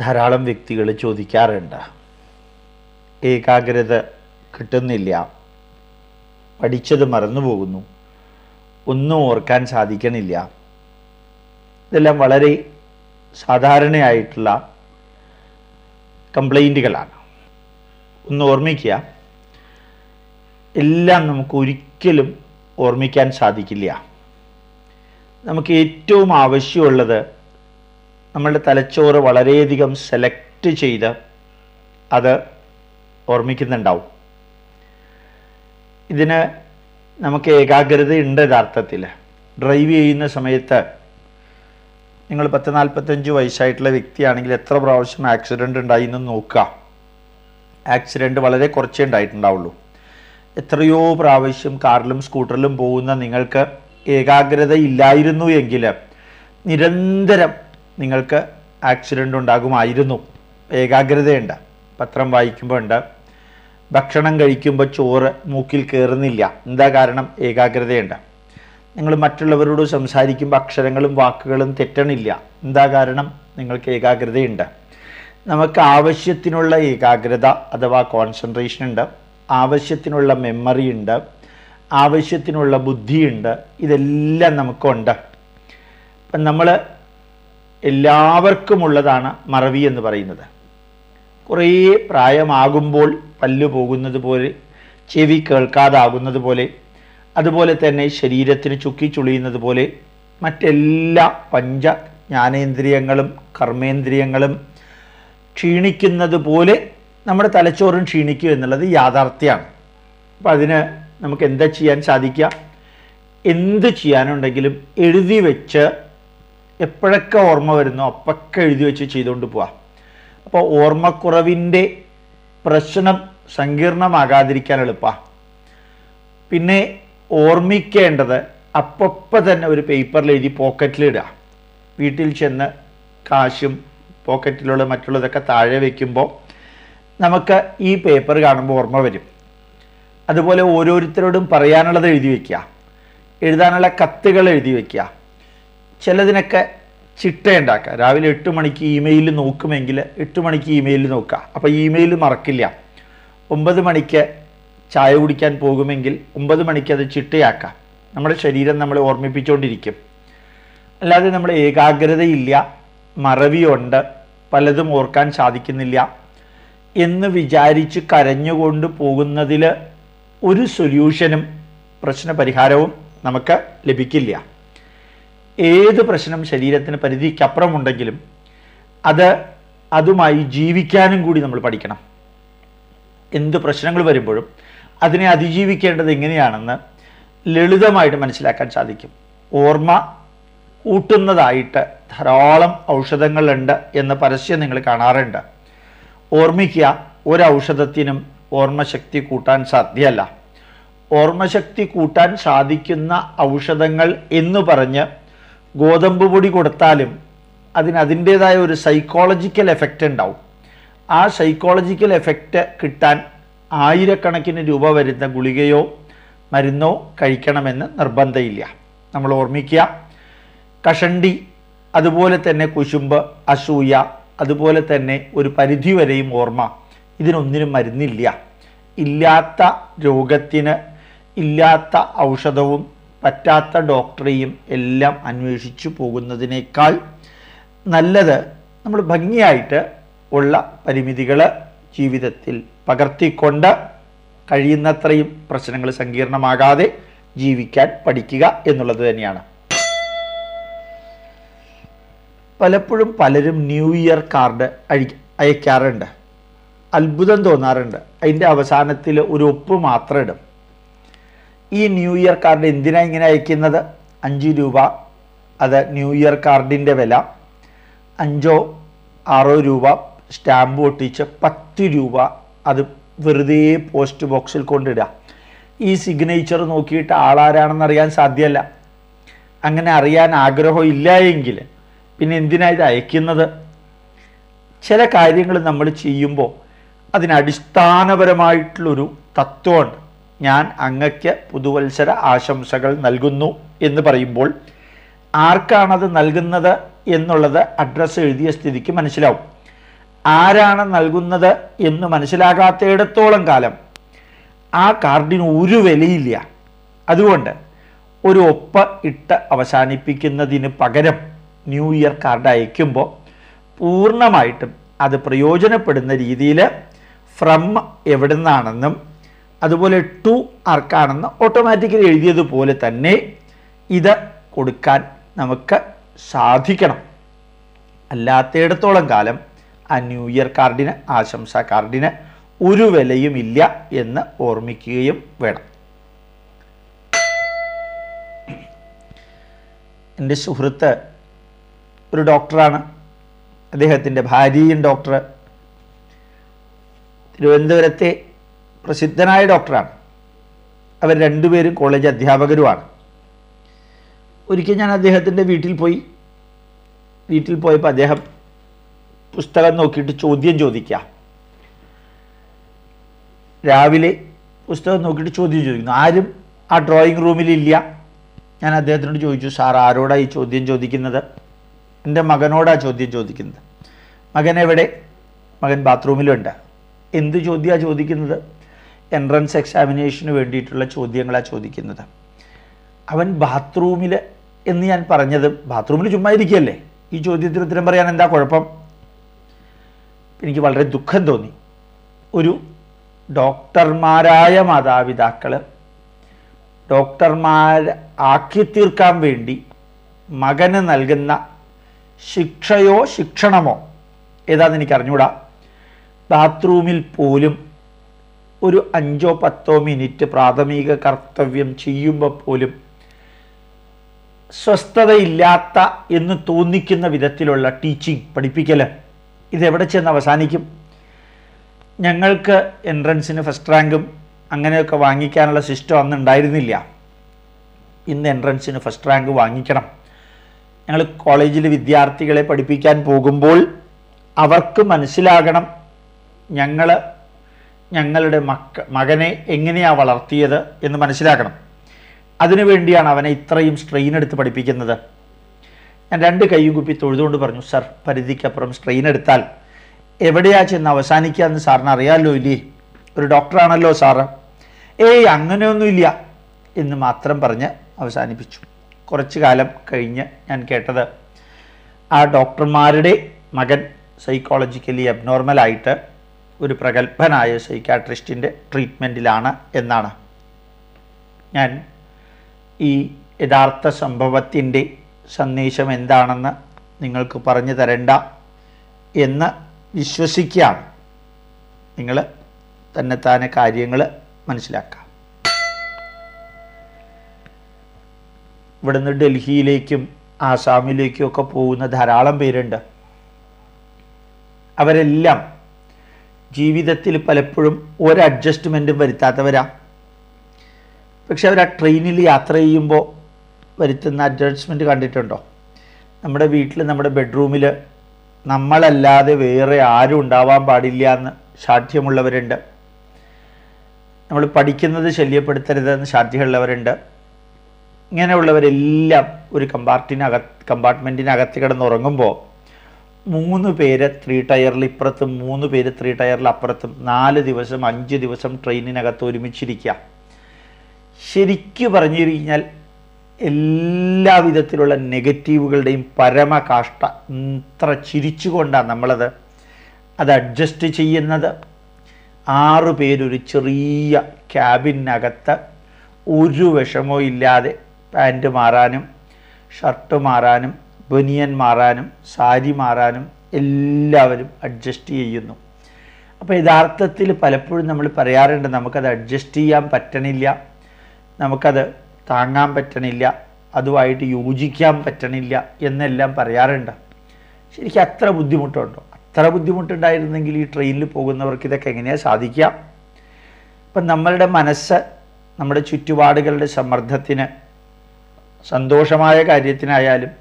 ധാരാളം വ്യക്തികൾ ചോദിക്കാറുണ്ട്. ഏകാഗ്രത കിട്ടുന്നില്ല. പഠിച്ചത് മറന്നുപോകുന്നു. ഒന്നും ഓർക്കാൻ സാധിക്കണില്ല. ഇതെല്ലാം വളരെ സാധാരണയായിട്ടുള്ള കംപ്ലൈന്റുകളാണ് ഒന്ന് ഓർമ്മിക്കുക. എല്ലാം നമുക്ക് ഒരിക്കലും ഓർമ്മിക്കാൻ സാധിക്കില്ല. നമുക്ക് ഏറ്റവും ആവശ്യമുള്ളത് നമ്മളുടെ തലച്ചോറ് വളരെയധികം സെലക്ട് ചെയ്ത് അത് ഓർമ്മിക്കുന്നുണ്ടാവും. ഇതിന് നമുക്ക് ഏകാഗ്രത ഉണ്ട് യഥാർത്ഥത്തിൽ. ഡ്രൈവ് ചെയ്യുന്ന സമയത്ത് നിങ്ങൾ പത്ത് നാൽപ്പത്തഞ്ച് വയസ്സായിട്ടുള്ള വ്യക്തിയാണെങ്കിൽ എത്ര പ്രാവശ്യം ആക്സിഡന്റ് ഉണ്ടായി എന്ന് നോക്കുക. ആക്സിഡന്റ് വളരെ കുറച്ചേ ഉണ്ടായിട്ടുണ്ടാവുള്ളൂ. എത്രയോ പ്രാവശ്യം കാറിലും സ്കൂട്ടറിലും പോകുന്ന നിങ്ങൾക്ക് ഏകാഗ്രത ഇല്ലായിരുന്നു എങ്കിൽ നിരന്തരം നിങ്ങൾക്ക് ആക്സിഡന്റ് ഉണ്ടാകുമായിരുന്നു. ഏകാഗ്രതയുണ്ട്. പത്രം വായിക്കുമ്പോൾ ഉണ്ട്. ഭക്ഷണം കഴിക്കുമ്പോൾ ചോറ് മൂക്കിൽ കയറുന്നില്ല എന്താ കാരണം? ഏകാഗ്രതയുണ്ട്. നിങ്ങൾ മറ്റുള്ളവരോട് സംസാരിക്കുമ്പോൾ അക്ഷരങ്ങളും വാക്കുകളും തെറ്റണില്ല. എന്താ കാരണം? നിങ്ങൾക്ക് ഏകാഗ്രതയുണ്ട്. നമുക്ക് ആവശ്യത്തിനുള്ള ഏകാഗ്രത അഥവാ കോൺസെൻട്രേഷൻ ഉണ്ട്. ആവശ്യത്തിനുള്ള മെമ്മറി ഉണ്ട്. ആവശ്യത്തിനുള്ള ബുദ്ധിയുണ്ട്. ഇതെല്ലാം നമുക്കുണ്ട്. അപ്പം നമ്മൾ എല്ലാവർക്കുമുള്ളതാണ് മറവി എന്ന് പറയുന്നത്. കുറേ പ്രായമാകുമ്പോൾ പല്ലു പോകുന്നത് പോലെ ചെവി കേൾക്കാതാകുന്നത് പോലെ അതുപോലെ തന്നെ ശരീരത്തിന് ചുക്കി ചുളിയുന്നത് പോലെ മറ്റെല്ലാ പഞ്ച ജ്ഞാനേന്ദ്രിയങ്ങളും കർമ്മേന്ദ്രിയങ്ങളും ക്ഷീണിക്കുന്നത് പോലെ നമ്മുടെ തലച്ചോറും ക്ഷീണിക്കും എന്നുള്ളത് യാഥാർത്ഥ്യമാണ്. അപ്പം അതിന് നമുക്ക് എന്താ ചെയ്യാൻ സാധിക്കുക? എന്ത് ചെയ്യാനുണ്ടെങ്കിലും എഴുതി വെച്ച് എപ്പോഴൊക്കെ ഓർമ്മ വരുന്നോ അപ്പൊക്കെ എഴുതി വെച്ച് ചെയ്തുകൊണ്ട് പോവാം. അപ്പോൾ ഓർമ്മക്കുറവിന്റെ പ്രശ്നം സങ്കീർണമാകാതിരിക്കാൻ എളുപ്പമാണ് പിന്നെ ഓർമ്മിക്കേണ്ടത് അപ്പപ്പോൾ തന്നെ ഒരു പേപ്പറിൽ എഴുതി പോക്കറ്റിലിടുക വീട്ടിൽ ചെന്ന് കാശും പോക്കറ്റിലുള്ള മറ്റുള്ളതൊക്കെ താഴെ വയ്ക്കുമ്പോൾ നമുക്ക് ഈ പേപ്പർ കാണുമ്പോൾ ഓർമ്മ വരും. അതുപോലെ ഓരോരുത്തരോടും പറയാനുള്ളത് എഴുതി വയ്ക്കുക എഴുതാനുള്ള കത്തുകൾ എഴുതി വയ്ക്കുക ചിലതിനൊക്കെ ചിട്ടയുണ്ടാക്കുക. രാവിലെ എട്ട് മണിക്ക് ഇമെയിൽ നോക്കുമെങ്കിൽ എട്ട് മണിക്ക് ഇമെയിൽ നോക്കുക. അപ്പോൾ ഇമെയിൽ മറക്കില്ല. ഒമ്പത് മണിക്ക് ചായ കുടിക്കാൻ പോകുമെങ്കിൽ ഒമ്പത് മണിക്ക് അത് ചിട്ടയാക്കാം നമ്മുടെ ശരീരം നമ്മളെ ഓർമ്മിപ്പിച്ചുകൊണ്ടിരിക്കും അല്ലാതെ നമ്മൾ ഏകാഗ്രതയില്ല മറവിയുണ്ട് പലതും ഓർക്കാൻ സാധിക്കുന്നില്ല എന്ന് വിചാരിച്ച് കരഞ്ഞുകൊണ്ട് പോകുന്നതിൽ ഒരു സൊല്യൂഷനും പ്രശ്നപരിഹാരവും നമുക്ക് ലഭിക്കില്ല. ഏത് പ്രശ്നം ശരീരത്തിന് പരിധിക്കപ്പുറമുണ്ടെങ്കിലും അത് അതുമായി ജീവിക്കാനും കൂടി നമ്മൾ പഠിക്കണം. എന്ത് പ്രശ്നങ്ങൾ വരുമ്പോഴും അതിനെ അതിജീവിക്കേണ്ടത് എങ്ങനെയാണെന്ന് ലളിതമായിട്ട് മനസ്സിലാക്കാൻ സാധിക്കും. ഓർമ്മ കൂട്ടുന്നതായിട്ട് ധാരാളം ഔഷധങ്ങളുണ്ട് എന്ന പരസ്യം നിങ്ങൾ കാണാറുണ്ട്. ഓർമ്മിക്കുക ഒരു ഔഷധത്തിനും ഓർമ്മശക്തി കൂട്ടാൻ സാധ്യമല്ല. ഓർമ്മശക്തി കൂട്ടാൻ സാധിക്കുന്ന ഔഷധങ്ങൾ എന്ന് പറഞ്ഞ് ഗോതമ്പ് പൊടി കൊടുത്താലും അതിന് അതിന്റേതായ ഒരു സൈക്കോളജിക്കൽ എഫക്റ്റ് ഉണ്ടാവും. ആ സൈക്കോളജിക്കൽ എഫക്റ്റ് കിട്ടാൻ ആയിരക്കണക്കിന് രൂപ വരുന്ന ഗുളികയോ മരുന്നോ കഴിക്കണമെന്ന് നിർബന്ധമില്ല നമ്മൾ ഓർമ്മിക്കുക കഷണ്ടി അതുപോലെ തന്നെ കുശുമ്പ് അസൂയ അതുപോലെ തന്നെ ഒരു പരിധി വരെയും ഓർമ്മ. ഇതിനൊന്നിനും മരുന്നില്ല. ഇല്ലാത്ത രോഗത്തിന് ഇല്ലാത്ത ഔഷധവും പറ്റാത്ത ഡോക്ടറെയും എല്ലാം അന്വേഷിച്ചു പോകുന്നതിനേക്കാൾ നല്ലത് നമ്മൾ ഭംഗിയായിട്ട് ഉള്ള പരിമിതികൾ ജീവിതത്തിൽ പകർത്തിക്കൊണ്ട് കഴിയുന്നത്രയും പ്രശ്നങ്ങൾ സങ്കീർണമാകാതെ ജീവിക്കാൻ പഠിക്കുക എന്നുള്ളത് തന്നെയാണ്. പലപ്പോഴും പലരും ന്യൂ ഇയർ കാർഡ് അയക്കാറുണ്ട്. അത്ഭുതം തോന്നാറുണ്ട്. അതിന്റെ അവസാനത്തിൽ ഒരു ഒപ്പ് മാത്രം ഇടും. ഈ ന്യൂ ഇയർ കാർഡ് എന്തിനാണ് ഇങ്ങനെ അയക്കുന്നത്? അഞ്ച് രൂപ. അത് ന്യൂ ഇയർ കാർഡിന്റെ വില. അഞ്ചോ ആറോ രൂപ. സ്റ്റാമ്പ് ഒട്ടിച്ച് പത്ത് രൂപ. അത് വെറുതെ പോസ്റ്റ് ബോക്സിൽ കൊണ്ടിടുക. ഈ സിഗ്നേച്ചർ നോക്കിയിട്ട് ആളാരാണെന്ന് അറിയാൻ സാധ്യമല്ല. അങ്ങനെ അറിയാൻ ആഗ്രഹം ഇല്ല എങ്കിൽ പിന്നെ എന്തിനാണ് ഇത് അയക്കുന്നത്? ചില കാര്യങ്ങൾ നമ്മൾ ചെയ്യുമ്പോൾ അതിനടിസ്ഥാനപരമായിട്ടുള്ളൊരു തത്വമുണ്ട്. ഞാൻ അങ്ങയ്ക്ക് പുതുവത്സര ആശംസകൾ നൽകുന്നു എന്ന് പറയുമ്പോൾ ആർക്കാണത് നൽകുന്നത് എന്നുള്ളത് അഡ്രസ്സ് എഴുതിയ സ്ഥിതിക്ക് മനസ്സിലാവും. ആരാണ് നൽകുന്നത് എന്ന് മനസ്സിലാകാത്തയിടത്തോളം കാലം ആ കാർഡിന് ഒരു വിലയില്ല. അതുകൊണ്ട് ഒരു ഒപ്പ് ഇട്ട് അവസാനിപ്പിക്കുന്നതിന് പകരം ന്യൂ ഇയർ കാർഡ് അയക്കുമ്പോൾ പൂർണമായിട്ടും അത് പ്രയോജനപ്പെടുന്ന രീതിയിൽ ഫ്രം എവിടെ നിന്നാണെന്നും അതുപോലെ ടു ആർക്കാണെന്ന് ഓട്ടോമാറ്റിക്കലി എഴുതിയതുപോലെ തന്നെ ഇത് കൊടുക്കാൻ നമുക്ക് സാധിക്കണം. അല്ലാത്തയിടത്തോളം കാലം ആ ന്യൂ ഇയർ കാർഡിന് ആശംസ കാർഡിന് ഒരു വിലയും ഇല്ല എന്ന് ഓർമ്മിക്കുകയും വേണം. എന്റെ സുഹൃത്ത് ഒരു ഡോക്ടറാണ്. അദ്ദേഹത്തിന്റെ ഭാര്യയും ഡോക്ടർ തിരുവനന്തപുരത്തെ പ്രസിദ്ധനായ ഡോക്ടറാണ്. അവർ രണ്ടുപേരും കോളേജ് അധ്യാപകരുമാണ്. ഒരിക്കൽ ഞാൻ അദ്ദേഹത്തിന്റെ വീട്ടിൽ പോയി. വീട്ടിൽ പോയപ്പോൾ അദ്ദേഹം പുസ്തകം നോക്കിയിട്ട് ചോദ്യം ചോദിക്കാം രാവിലെ പുസ്തകം നോക്കിയിട്ട് ചോദ്യം ചോദിക്കുന്നു. ആരും ആ ഡ്രോയിങ് റൂമിലില്ല. ഞാൻ അദ്ദേഹത്തിനോട് ചോദിച്ചു സാർ ആരോടാ ഈ ചോദ്യം ചോദിക്കുന്നത്? എന്റെ മകനോടാണ് ചോദ്യം ചോദിക്കുന്നത്? മകൻ എവിടെ? മകൻ ബാത്റൂമിലുണ്ട്. എന്ത് ചോദ്യമാണ് ചോദിക്കുന്നത്? എൻട്രൻസ് എക്സാമിനേഷന് വേണ്ടിയിട്ടുള്ള ചോദ്യങ്ങളാണ് ചോദിക്കുന്നത്. അവൻ ബാത്റൂമിൽ എന്ന് ഞാൻ പറഞ്ഞത് ബാത്റൂമിൽ ചുമ്മാ ഇരിക്കുകയല്ലേ? ഈ ചോദ്യത്തിന് ഉത്തരം പറയാൻ എന്താ കുഴപ്പം? എനിക്ക് വളരെ ദുഃഖം തോന്നി. ഒരു ഡോക്ടർമാരായ മാതാപിതാക്കൾ ഡോക്ടർമാർ ആക്കി തീർക്കാൻ വേണ്ടി മകന് നൽകുന്ന ശിക്ഷയോ ശിക്ഷണമോ ഏതാന്ന് എനിക്ക് അറിഞ്ഞൂടാ ബാത്റൂമിൽ പോലും ഒരു അഞ്ചോ പത്തോ മിനിറ്റ് പ്രാഥമിക കർത്തവ്യം ചെയ്യുമ്പോൾ പോലും സ്വസ്ഥതയില്ലാത്ത എന്ന് തോന്നിക്കുന്ന വിധത്തിലുള്ള ടീച്ചിങ് പഠിപ്പിക്കൽ ഇതെവിടെ ചെന്ന് അവസാനിക്കും? ഞങ്ങൾക്ക് എൻട്രൻസിന് ഫസ്റ്റ് റാങ്കും അങ്ങനെയൊക്കെ വാങ്ങിക്കാനുള്ള സിസ്റ്റം അന്ന് ഉണ്ടായിരുന്നില്ല. ഇന്ന് എൻട്രൻസിന് ഫസ്റ്റ് റാങ്ക് വാങ്ങിക്കണം. ഞങ്ങൾ കോളേജിൽ വിദ്യാർത്ഥികളെ പഠിപ്പിക്കാൻ പോകുമ്പോൾ അവർക്ക് മനസ്സിലാകണം ഞങ്ങൾ ഞങ്ങളുടെ മക്ക മകനെ എങ്ങനെയാണ് വളർത്തിയത് എന്ന് മനസ്സിലാക്കണം. അതിനുവേണ്ടിയാണ് അവനെ ഇത്രയും സ്ട്രെയിൻ എടുത്ത് പഠിപ്പിക്കുന്നത്. ഞാൻ രണ്ട് കൈയും കുപ്പി തൊഴുതുകൊണ്ട് പറഞ്ഞു സർ പരിധിക്കപ്പുറം സ്ട്രെയിൻ എടുത്താൽ എവിടെയാ ചെന്ന് അവസാനിക്കുക എന്ന് സാറിന് അറിയാമല്ലോ ഇല്ലേ? ഒരു ഡോക്ടറാണല്ലോ സാറ്. ഏയ് അങ്ങനെയൊന്നുമില്ല എന്ന് മാത്രം പറഞ്ഞ് അവസാനിപ്പിച്ചു. കുറച്ചു കാലം കഴിഞ്ഞ് ഞാൻ കേട്ടത് ആ ഡോക്ടർമാരുടെ മകൻ സൈക്കോളജിക്കലി അബ്നോർമലായിട്ട് ഒരു പ്രഗത്ഭനായ സൈക്കാട്രിസ്റ്റിന്റെ ട്രീറ്റ്മെന്റിലാണ് എന്നാണ്. ഞാൻ ഈ യഥാർത്ഥ സംഭവത്തിന്റെ സന്ദേശം എന്താണെന്ന് നിങ്ങൾക്ക് പറഞ്ഞു തരണ്ട എന്ന് വിശ്വസിക്കുകയാണ്. നിങ്ങൾ തന്നെത്താനെ കാര്യങ്ങൾ മനസ്സിലാക്കാം. ഇവിടുന്ന് ഡൽഹിയിലേക്കും ആസാമിലേക്കും ഒക്കെ പോകുന്ന ധാരാളം പേരുണ്ട്. അവരെല്ലാം ജീവിതത്തിൽ പലപ്പോഴും ഒരു അഡ്ജസ്റ്റ്മെന്റും വരുത്താത്തവരാ. പക്ഷെ അവർ ആ ട്രെയിനിൽ യാത്ര ചെയ്യുമ്പോൾ വരുത്തുന്ന അഡ്ജസ്റ്റ്മെന്റ് കണ്ടിട്ടുണ്ടോ? നമ്മുടെ വീട്ടിൽ നമ്മുടെ ബെഡ്റൂമിൽ നമ്മളല്ലാതെ വേറെ ആരും ഉണ്ടാവാൻ പാടില്ല എന്ന് ഷാഠ്യമുള്ളവരുണ്ട് നമ്മൾ പഠിക്കുന്നത് ശല്യപ്പെടുത്തരുതെന്ന് ഷാഠ്യമുള്ളവരുണ്ട് ഇങ്ങനെയുള്ളവരെല്ലാം ഒരു കമ്പാർട്ടിനകത്ത് കമ്പാർട്ട്മെന്റിനകത്ത് കിടന്നുറങ്ങുമ്പോൾ മൂന്ന് പേര് ത്രീ ടയറിൽ ഇപ്പുറത്തും മൂന്ന് പേര് ത്രീ ടയറിൽ അപ്പുറത്തും നാല് ദിവസം അഞ്ച് ദിവസം ട്രെയിനിനകത്ത് ഒരുമിച്ചിരിക്കുക ശരിക്കു പറഞ്ഞു കഴിഞ്ഞാൽ എല്ലാ വിധത്തിലുള്ള നെഗറ്റീവുകളുടെയും പരമകാഷ്ട ഇത്ര ചിരിച്ചുകൊണ്ടാണ് നമ്മളത് അത് അഡ്ജസ്റ്റ് ചെയ്യുന്നത്. ആറ് പേരൊരു ചെറിയ ക്യാബിനകത്ത് ഒരു വിഷമോ ഇല്ലാതെ പാന്റ് മാറാനും ഷർട്ട് മാറാനും ബനിയൻ മാറാനും സാരി മാറാനും എല്ലാവരും അഡ്ജസ്റ്റ് ചെയ്യുന്നു. അപ്പോൾ യഥാർത്ഥത്തിൽ പലപ്പോഴും നമ്മൾ പറയാറുണ്ട് നമുക്കത് അഡ്ജസ്റ്റ് ചെയ്യാൻ പറ്റണില്ല നമുക്കത് താങ്ങാൻ പറ്റണില്ല അതുമായിട്ട് യോജിക്കാൻ പറ്റണില്ല എന്നെല്ലാം പറയാറുണ്ട്. ശരിക്കും അത്ര ബുദ്ധിമുട്ടുണ്ടോ? അത്ര ബുദ്ധിമുട്ടുണ്ടായിരുന്നെങ്കിൽ ഈ ട്രെയിനിൽ പോകുന്നവർക്ക് ഇതൊക്കെ എങ്ങനെയാണ് സാധിക്കുക? ഇപ്പം നമ്മളുടെ മനസ്സ് നമ്മുടെ ചുറ്റുപാടുകളുടെ സമ്മർദ്ദത്തിന് സന്തോഷമായ കാര്യത്തിനായാലും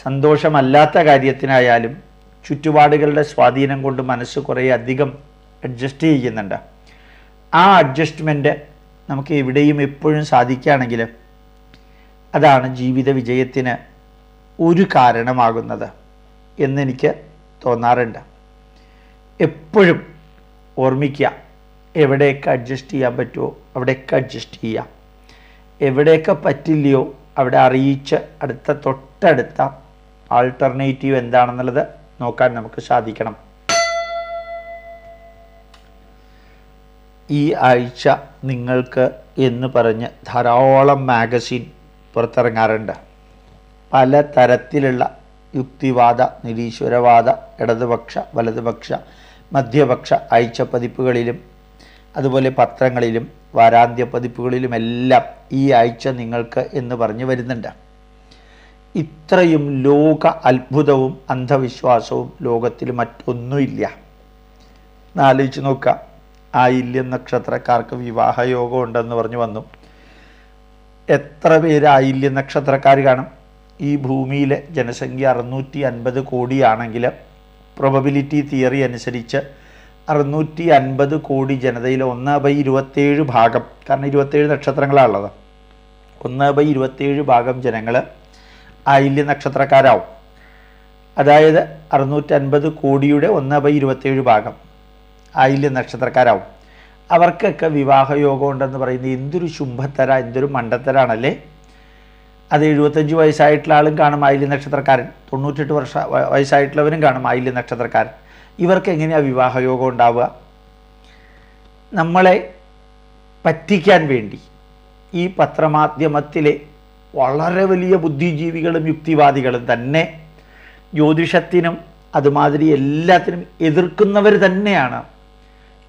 സന്തോഷമല്ലാത്ത കാര്യത്തിനായാലും ചുറ്റുപാടുകളുടെ സ്വാധീനം കൊണ്ട് മനസ്സ് കുറേ അധികം അഡ്ജസ്റ്റ് ചെയ്യുന്നുണ്ട്. ആ അഡ്ജസ്റ്റ്മെന്റ് നമുക്ക് എവിടെയും എപ്പോഴും സാധിക്കുകയാണെങ്കിൽ അതാണ് ജീവിത വിജയത്തിന് ഒരു കാരണമാകുന്നത് എന്നെനിക്ക് തോന്നാറുണ്ട്. എപ്പോഴും ഓർമ്മിക്കുക എവിടെയൊക്കെ അഡ്ജസ്റ്റ് ചെയ്യാൻ പറ്റുമോ അവിടെയൊക്കെ അഡ്ജസ്റ്റ് ചെയ്യാം എവിടെയൊക്കെ പറ്റില്ലയോ അവിടെ അറിയിച്ച് അടുത്ത തൊട്ടടുത്ത ആൾട്ടർനേറ്റീവ് എന്താണെന്നുള്ളത് നോക്കാൻ നമുക്ക് സാധിക്കണം. ഈ ആഴ്ച നിങ്ങൾക്ക് എന്ന് പറഞ്ഞ് ധാരാളം മാഗസിൻ പുറത്തിറങ്ങാറുണ്ട്. പല തരത്തിലുള്ള യുക്തിവാദ നിരീശ്വരവാദ ഇടതുപക്ഷ വലതുപക്ഷ മധ്യപക്ഷ ആഴ്ച പതിപ്പുകളിലും അതുപോലെ പത്രങ്ങളിലും വാരാന്ത്യ പതിപ്പുകളിലുമെല്ലാം ഈ ആഴ്ച നിങ്ങൾക്ക് എന്ന് പറഞ്ഞു വരുന്നുണ്ട്. ഇത്രയും ലോക അത്ഭുതവും അന്ധവിശ്വാസവും ലോകത്തിൽ മറ്റൊന്നുമില്ല. എന്നാലോചിച്ച് നോക്കാം ആയില്യം നക്ഷത്രക്കാർക്ക് വിവാഹയോഗം ഉണ്ടെന്ന് പറഞ്ഞു വന്നു. എത്ര പേര് ആയില്യം നക്ഷത്രക്കാർ കാണും? ഈ ഭൂമിയിലെ ജനസംഖ്യ അറുന്നൂറ്റി അൻപത് കോടിയാണെങ്കിൽ പ്രൊബബിലിറ്റി തിയറി അനുസരിച്ച് അറുന്നൂറ്റി അൻപത് കോടി ജനതയിൽ ഒന്ന് ബൈ ഇരുപത്തേഴ് ഭാഗം കാരണം ഇരുപത്തേഴ് നക്ഷത്രങ്ങളാണുള്ളത്. ഒന്ന് ബൈ ഇരുപത്തേഴ് ഭാഗം ജനങ്ങൾ ആയില്യ നക്ഷത്രക്കാരാവും. അതായത് അറുന്നൂറ്റൻപത് കോടിയുടെ ഒന്ന് ബൈ ഇരുപത്തേഴ് ഭാഗം ആയില്യ നക്ഷത്രക്കാരാവും. അവർക്കൊക്കെ വിവാഹയോഗം ഉണ്ടെന്ന് പറയുന്നത് എന്തൊരു ശുംഭത്തര എന്തൊരു മണ്ടത്തരാണല്ലേ? അത് എഴുപത്തഞ്ച് വയസ്സായിട്ടുള്ള ആളും കാണും ആയില്യ നക്ഷത്രക്കാരൻ. തൊണ്ണൂറ്റെട്ട് വർഷ വയസ്സായിട്ടുള്ളവരും കാണും ആയില്യ നക്ഷത്രക്കാരൻ. ഇവർക്ക് എങ്ങനെയാണ് വിവാഹയോഗം ഉണ്ടാവുക? നമ്മളെ പറ്റിക്കാൻ വേണ്ടി ഈ പത്രമാധ്യമത്തിലെ വളരെ വലിയ ബുദ്ധിജീവികളും യുക്തിവാദികളും തന്നെ. ജ്യോതിഷത്തിനും അതുമാതിരി എല്ലാത്തിനും എതിർക്കുന്നവർ തന്നെയാണ്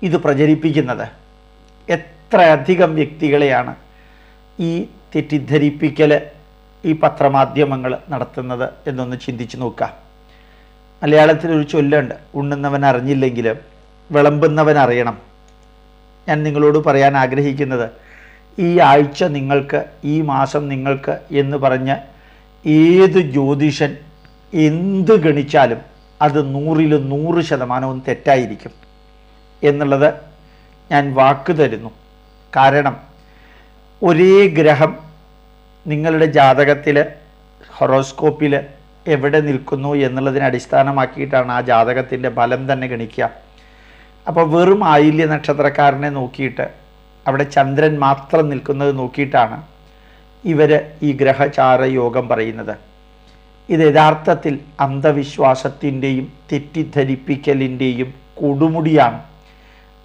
ഇത് പ്രചരിപ്പിക്കുന്നത്. എത്രയധികം വ്യക്തികളെയാണ് ഈ തെറ്റിദ്ധരിപ്പിക്കൽ ഈ പത്രമാധ്യമങ്ങൾ നടത്തുന്നത് എന്നൊന്ന് ചിന്തിച്ചു നോക്കാം മലയാളത്തിൽ ഒരു ചൊല്ലുണ്ട് ഉണ്ണുന്നവൻ അറിഞ്ഞില്ലെങ്കിലും വിളമ്പുന്നവൻ അറിയണം. ഞാൻ നിങ്ങളോട് പറയാൻ ആഗ്രഹിക്കുന്നത് ഈ ആഴ്ച നിങ്ങൾക്ക് ഈ മാസം നിങ്ങൾക്ക് എന്ന് പറഞ്ഞ് ഏത് ജ്യോതിഷൻ എന്ത് ഗണിച്ചാലും അത് നൂറിൽ നൂറ് ശതമാനവും തെറ്റായിരിക്കും. എന്നുള്ളത് ഞാൻ വാക്ക് തരുന്നു. കാരണം ഒരേ ഗ്രഹം നിങ്ങളുടെ ജാതകത്തിൽ ഹൊറോസ്കോപ്പിൽ എവിടെ നിൽക്കുന്നു എന്നുള്ളതിനെ അടിസ്ഥാനമാക്കിയിട്ടാണ് ആ ജാതകത്തിന്റെ ഫലം തന്നെ ഗണിക്കുക. അപ്പോൾ വെറും ആയില്യ നക്ഷത്രക്കാരനെ നോക്കിയിട്ട് അവിടെ ചന്ദ്രൻ മാത്രം നിൽക്കുന്നത് നോക്കിയിട്ടാണ് ഇവർ ഈ ഗ്രഹചാര യോഗം പറയുന്നത്. ഇത് യഥാർത്ഥത്തിൽ അന്ധവിശ്വാസത്തിന്റെയും തെറ്റിദ്ധരിപ്പിക്കലിന്റെയും കൊടുമുടിയാണ്.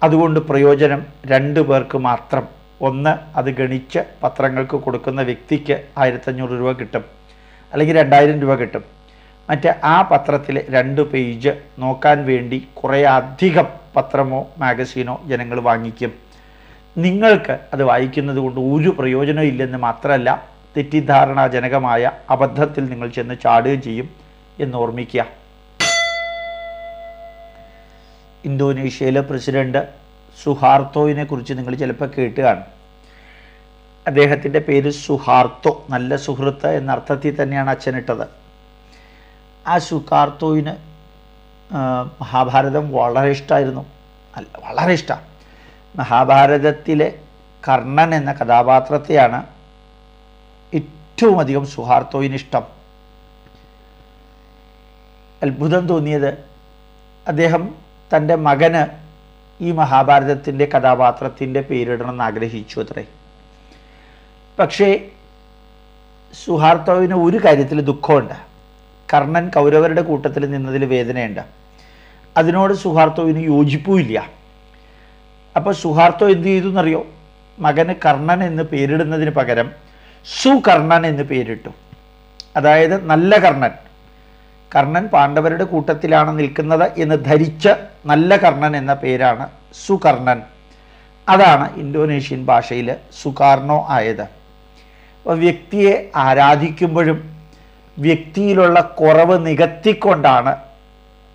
അതുകൊണ്ട് പ്രയോജനം രണ്ടു പേർക്ക് മാത്രം. ഒന്ന് അത് ഗണിച്ച് പത്രങ്ങൾക്ക് കൊടുക്കുന്ന വ്യക്തിക്ക് ആയിരത്തഞ്ഞൂറ് രൂപ കിട്ടും. അല്ലെങ്കിൽ രണ്ടായിരം രൂപ കിട്ടും. മറ്റേ ആ പത്രത്തിലെ രണ്ട് പേജ് നോക്കാൻ വേണ്ടി കുറേ അധികം പത്രമോ മാഗസീനോ ജനങ്ങൾ വാങ്ങിക്കും. നിങ്ങൾക്ക് അത് വായിക്കുന്നത് കൊണ്ട് ഒരു പ്രയോജനവും ഇല്ലെന്ന് മാത്രമല്ല തെറ്റിദ്ധാരണാജനകമായ അബദ്ധത്തിൽ നിങ്ങൾ ചെന്ന് ചാടുകയും ചെയ്യും എന്ന് ഓർമ്മിക്കുക. ഇന്തോനേഷ്യയിലെ പ്രസിഡന്റ് സുഹാർത്തോയിനെ കുറിച്ച് നിങ്ങൾ ചിലപ്പോൾ കേട്ടുകയാണ് അദ്ദേഹത്തിന്റെ പേര് സുഹാർത്തോ നല്ല സുഹൃത്ത് എന്ന അർത്ഥത്തിൽ തന്നെയാണ് അച്ഛനിട്ടത് ആ സുഹാർത്തോയിന് മഹാഭാരതം വളരെ ഇഷ്ടമായിരുന്നു വളരെ ഇഷ്ടമാണ് മഹാഭാരതത്തിലെ കർണൻ എന്ന കഥാപാത്രത്തെയാണ് ഏറ്റവും അധികം സുഹാർത്തോയിന് ഇഷ്ടം അത്ഭുതം തോന്നിയത് അദ്ദേഹം തന്റെ മകന് ഈ മഹാഭാരതത്തിന്റെ കഥാപാത്രത്തിന്റെ പേരിടണമെന്ന് ആഗ്രഹിച്ചു അത്രേ. പക്ഷേ സുഹാർത്തോവിന് ഒരു കാര്യത്തിൽ ദുഃഖമുണ്ട്. കർണൻ കൗരവരുടെ കൂട്ടത്തിൽ നിന്നതിൽ വേദനയുണ്ട്. അതിനോട് സുഹാർത്തോവിന് യോജിപ്പുമില്ല. അപ്പോൾ സുഹാർത്തോ എന്ത് ചെയ്തു എന്നറിയോ? മകന് കർണൻ എന്ന് പേരിടുന്നതിന് പകരം സുകർണൻ എന്ന് പേരിട്ടു. അതായത് നല്ല കർണൻ. കർണൻ പാണ്ഡവരുടെ കൂട്ടത്തിലാണ് നിൽക്കുന്നത് എന്ന് ധരിച്ച് നല്ല കർണൻ എന്ന പേരാണ് സുകർണൻ. അതാണ് ഇന്തോനേഷ്യൻ ഭാഷയിൽ സുകാർണോ ആയത്. അപ്പോൾ വ്യക്തിയെ ആരാധിക്കുമ്പോഴും വ്യക്തിയിലുള്ള കുറവ് നികത്തിക്കൊണ്ടാണ്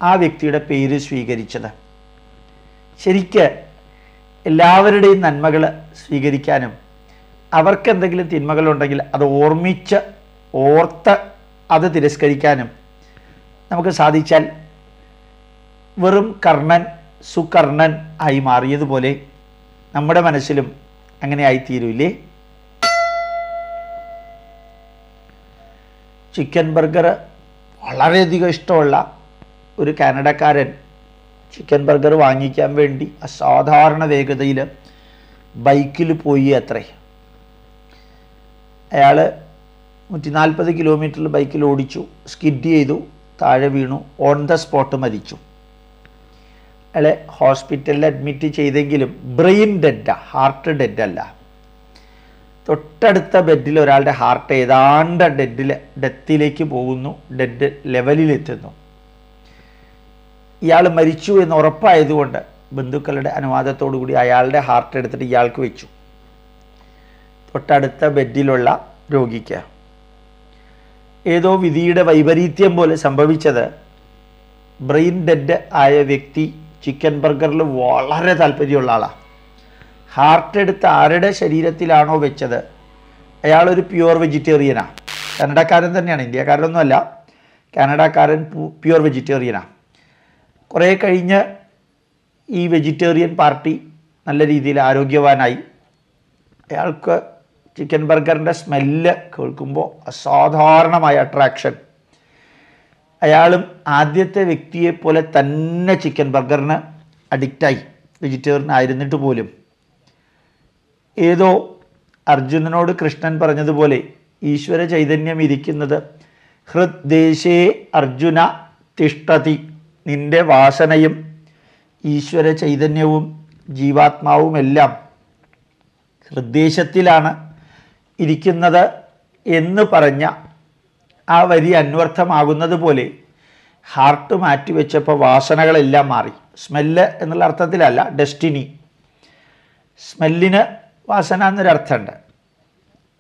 ആ വ്യക്തിയുടെ പേര് സ്വീകരിച്ചത്. ശരിക്ക് എല്ലാവരുടെയും നന്മകൾ സ്വീകരിക്കാനും അവർക്ക് എന്തെങ്കിലും തിന്മകളുണ്ടെങ്കിൽ അത് ഓർമ്മിച്ച് ഓർത്ത് അത് തിരസ്കരിക്കാനും നമുക്ക് സാധിച്ചാൽ വെറും കർണൻ സുകർണൻ ആയി മാറിയതുപോലെ നമ്മുടെ മനസ്സിലും അങ്ങനെ ആയിത്തീരൂലേ ചിക്കൻ ബർഗർ വളരെയധികം ഇഷ്ടമുള്ള ഒരു കാനഡക്കാരൻ ചിക്കൻ ബർഗർ വാങ്ങിക്കാൻ വേണ്ടി അസാധാരണ വേഗതയിൽ ബൈക്കിൽ പോയി അത്രേ. അയാൾ നൂറ്റി നാൽപ്പത് കിലോമീറ്ററിൽ ബൈക്കിൽ ഓടിച്ചു സ്കിഡ് ചെയ്തു താഴെ വീണു ഓൺ ദ സ്പോട്ട് മരിച്ചു. അയാളെ ഹോസ്പിറ്റലിൽ അഡ്മിറ്റ് ചെയ്തെങ്കിലും ബ്രെയിൻ ഡെഡാ ഹാർട്ട് ഡെഡ് അല്ല. തൊട്ടടുത്ത ബെഡിൽ ഒരാളുടെ ഹാർട്ട് ഏതാണ്ട് ഡെഡിൽ ഡെത്തിലേക്ക് പോകുന്നു ഡെഡ് ലെവലിലെത്തുന്നു ഇയാൾ മരിച്ചു എന്ന് ഉറപ്പായതുകൊണ്ട് ബന്ധുക്കളുടെ അനുവാദത്തോടു കൂടി അയാളുടെ ഹാർട്ട് എടുത്തിട്ട് ഇയാൾക്ക് വെച്ചു. തൊട്ടടുത്ത ബെഡിലുള്ള രോഗിക്ക്. ഏതോ വിധിയുടെ വൈപരീത്യം പോലെ സംഭവിച്ചത് ബ്രെയിൻ ഡെഡ് ആയ വ്യക്തി ചിക്കൻ ബർഗറിൽ വളരെ താല്പര്യമുള്ള ആളാണ് ഹാർട്ട് എടുത്ത് ആരുടെ ശരീരത്തിലാണോ വെച്ചത് അയാളൊരു പ്യുവർ വെജിറ്റേറിയനാണ് കാനഡക്കാരൻ തന്നെയാണ് ഇന്ത്യക്കാരനൊന്നുമല്ല കാനഡക്കാരൻ പ്യുവർ വെജിറ്റേറിയനാണ് കുറേ കഴിഞ്ഞ് ഈ വെജിറ്റേറിയൻ പാർട്ടി നല്ല രീതിയിൽ ആരോഗ്യവാനായി. അയാൾക്ക് ചിക്കൻ ബർഗറിന്റെ സ്മെല്ല് കേൾക്കുമ്പോൾ അസാധാരണമായ അട്രാക്ഷൻ അയാളും ആദ്യത്തെ വ്യക്തിയെ പോലെ തന്നെ ചിക്കൻ ബർഗറിന് അഡിക്റ്റായി. വെജിറ്റേറിയൻ ആയിരുന്നിട്ട് പോലും. ഏതോ അർജുനനോട് കൃഷ്ണൻ പറഞ്ഞതുപോലെ ഈശ്വര ചൈതന്യം ഇരിക്കുന്നത് ഹൃദ്ദേശേ അർജുന തിഷ്ടതി നിന്റെ വാസനയും ഈശ്വര ചൈതന്യവും ജീവാത്മാവുമെല്ലാം ഹൃദ്ദേശത്തിലാണ് ഇരിക്കുന്നത് എന്ന് പറഞ്ഞ ആ വരി അന്വർത്ഥമാകുന്നത് പോലെ ഹാർട്ട് മാറ്റിവെച്ചപ്പോൾ വാസനകളെല്ലാം മാറി. സ്മെല്ല് എന്നുള്ള അർത്ഥത്തിലല്ല ഡെസ്റ്റിനി. സ്മെല്ലിന് വാസന എന്നൊരർത്ഥമുണ്ട്.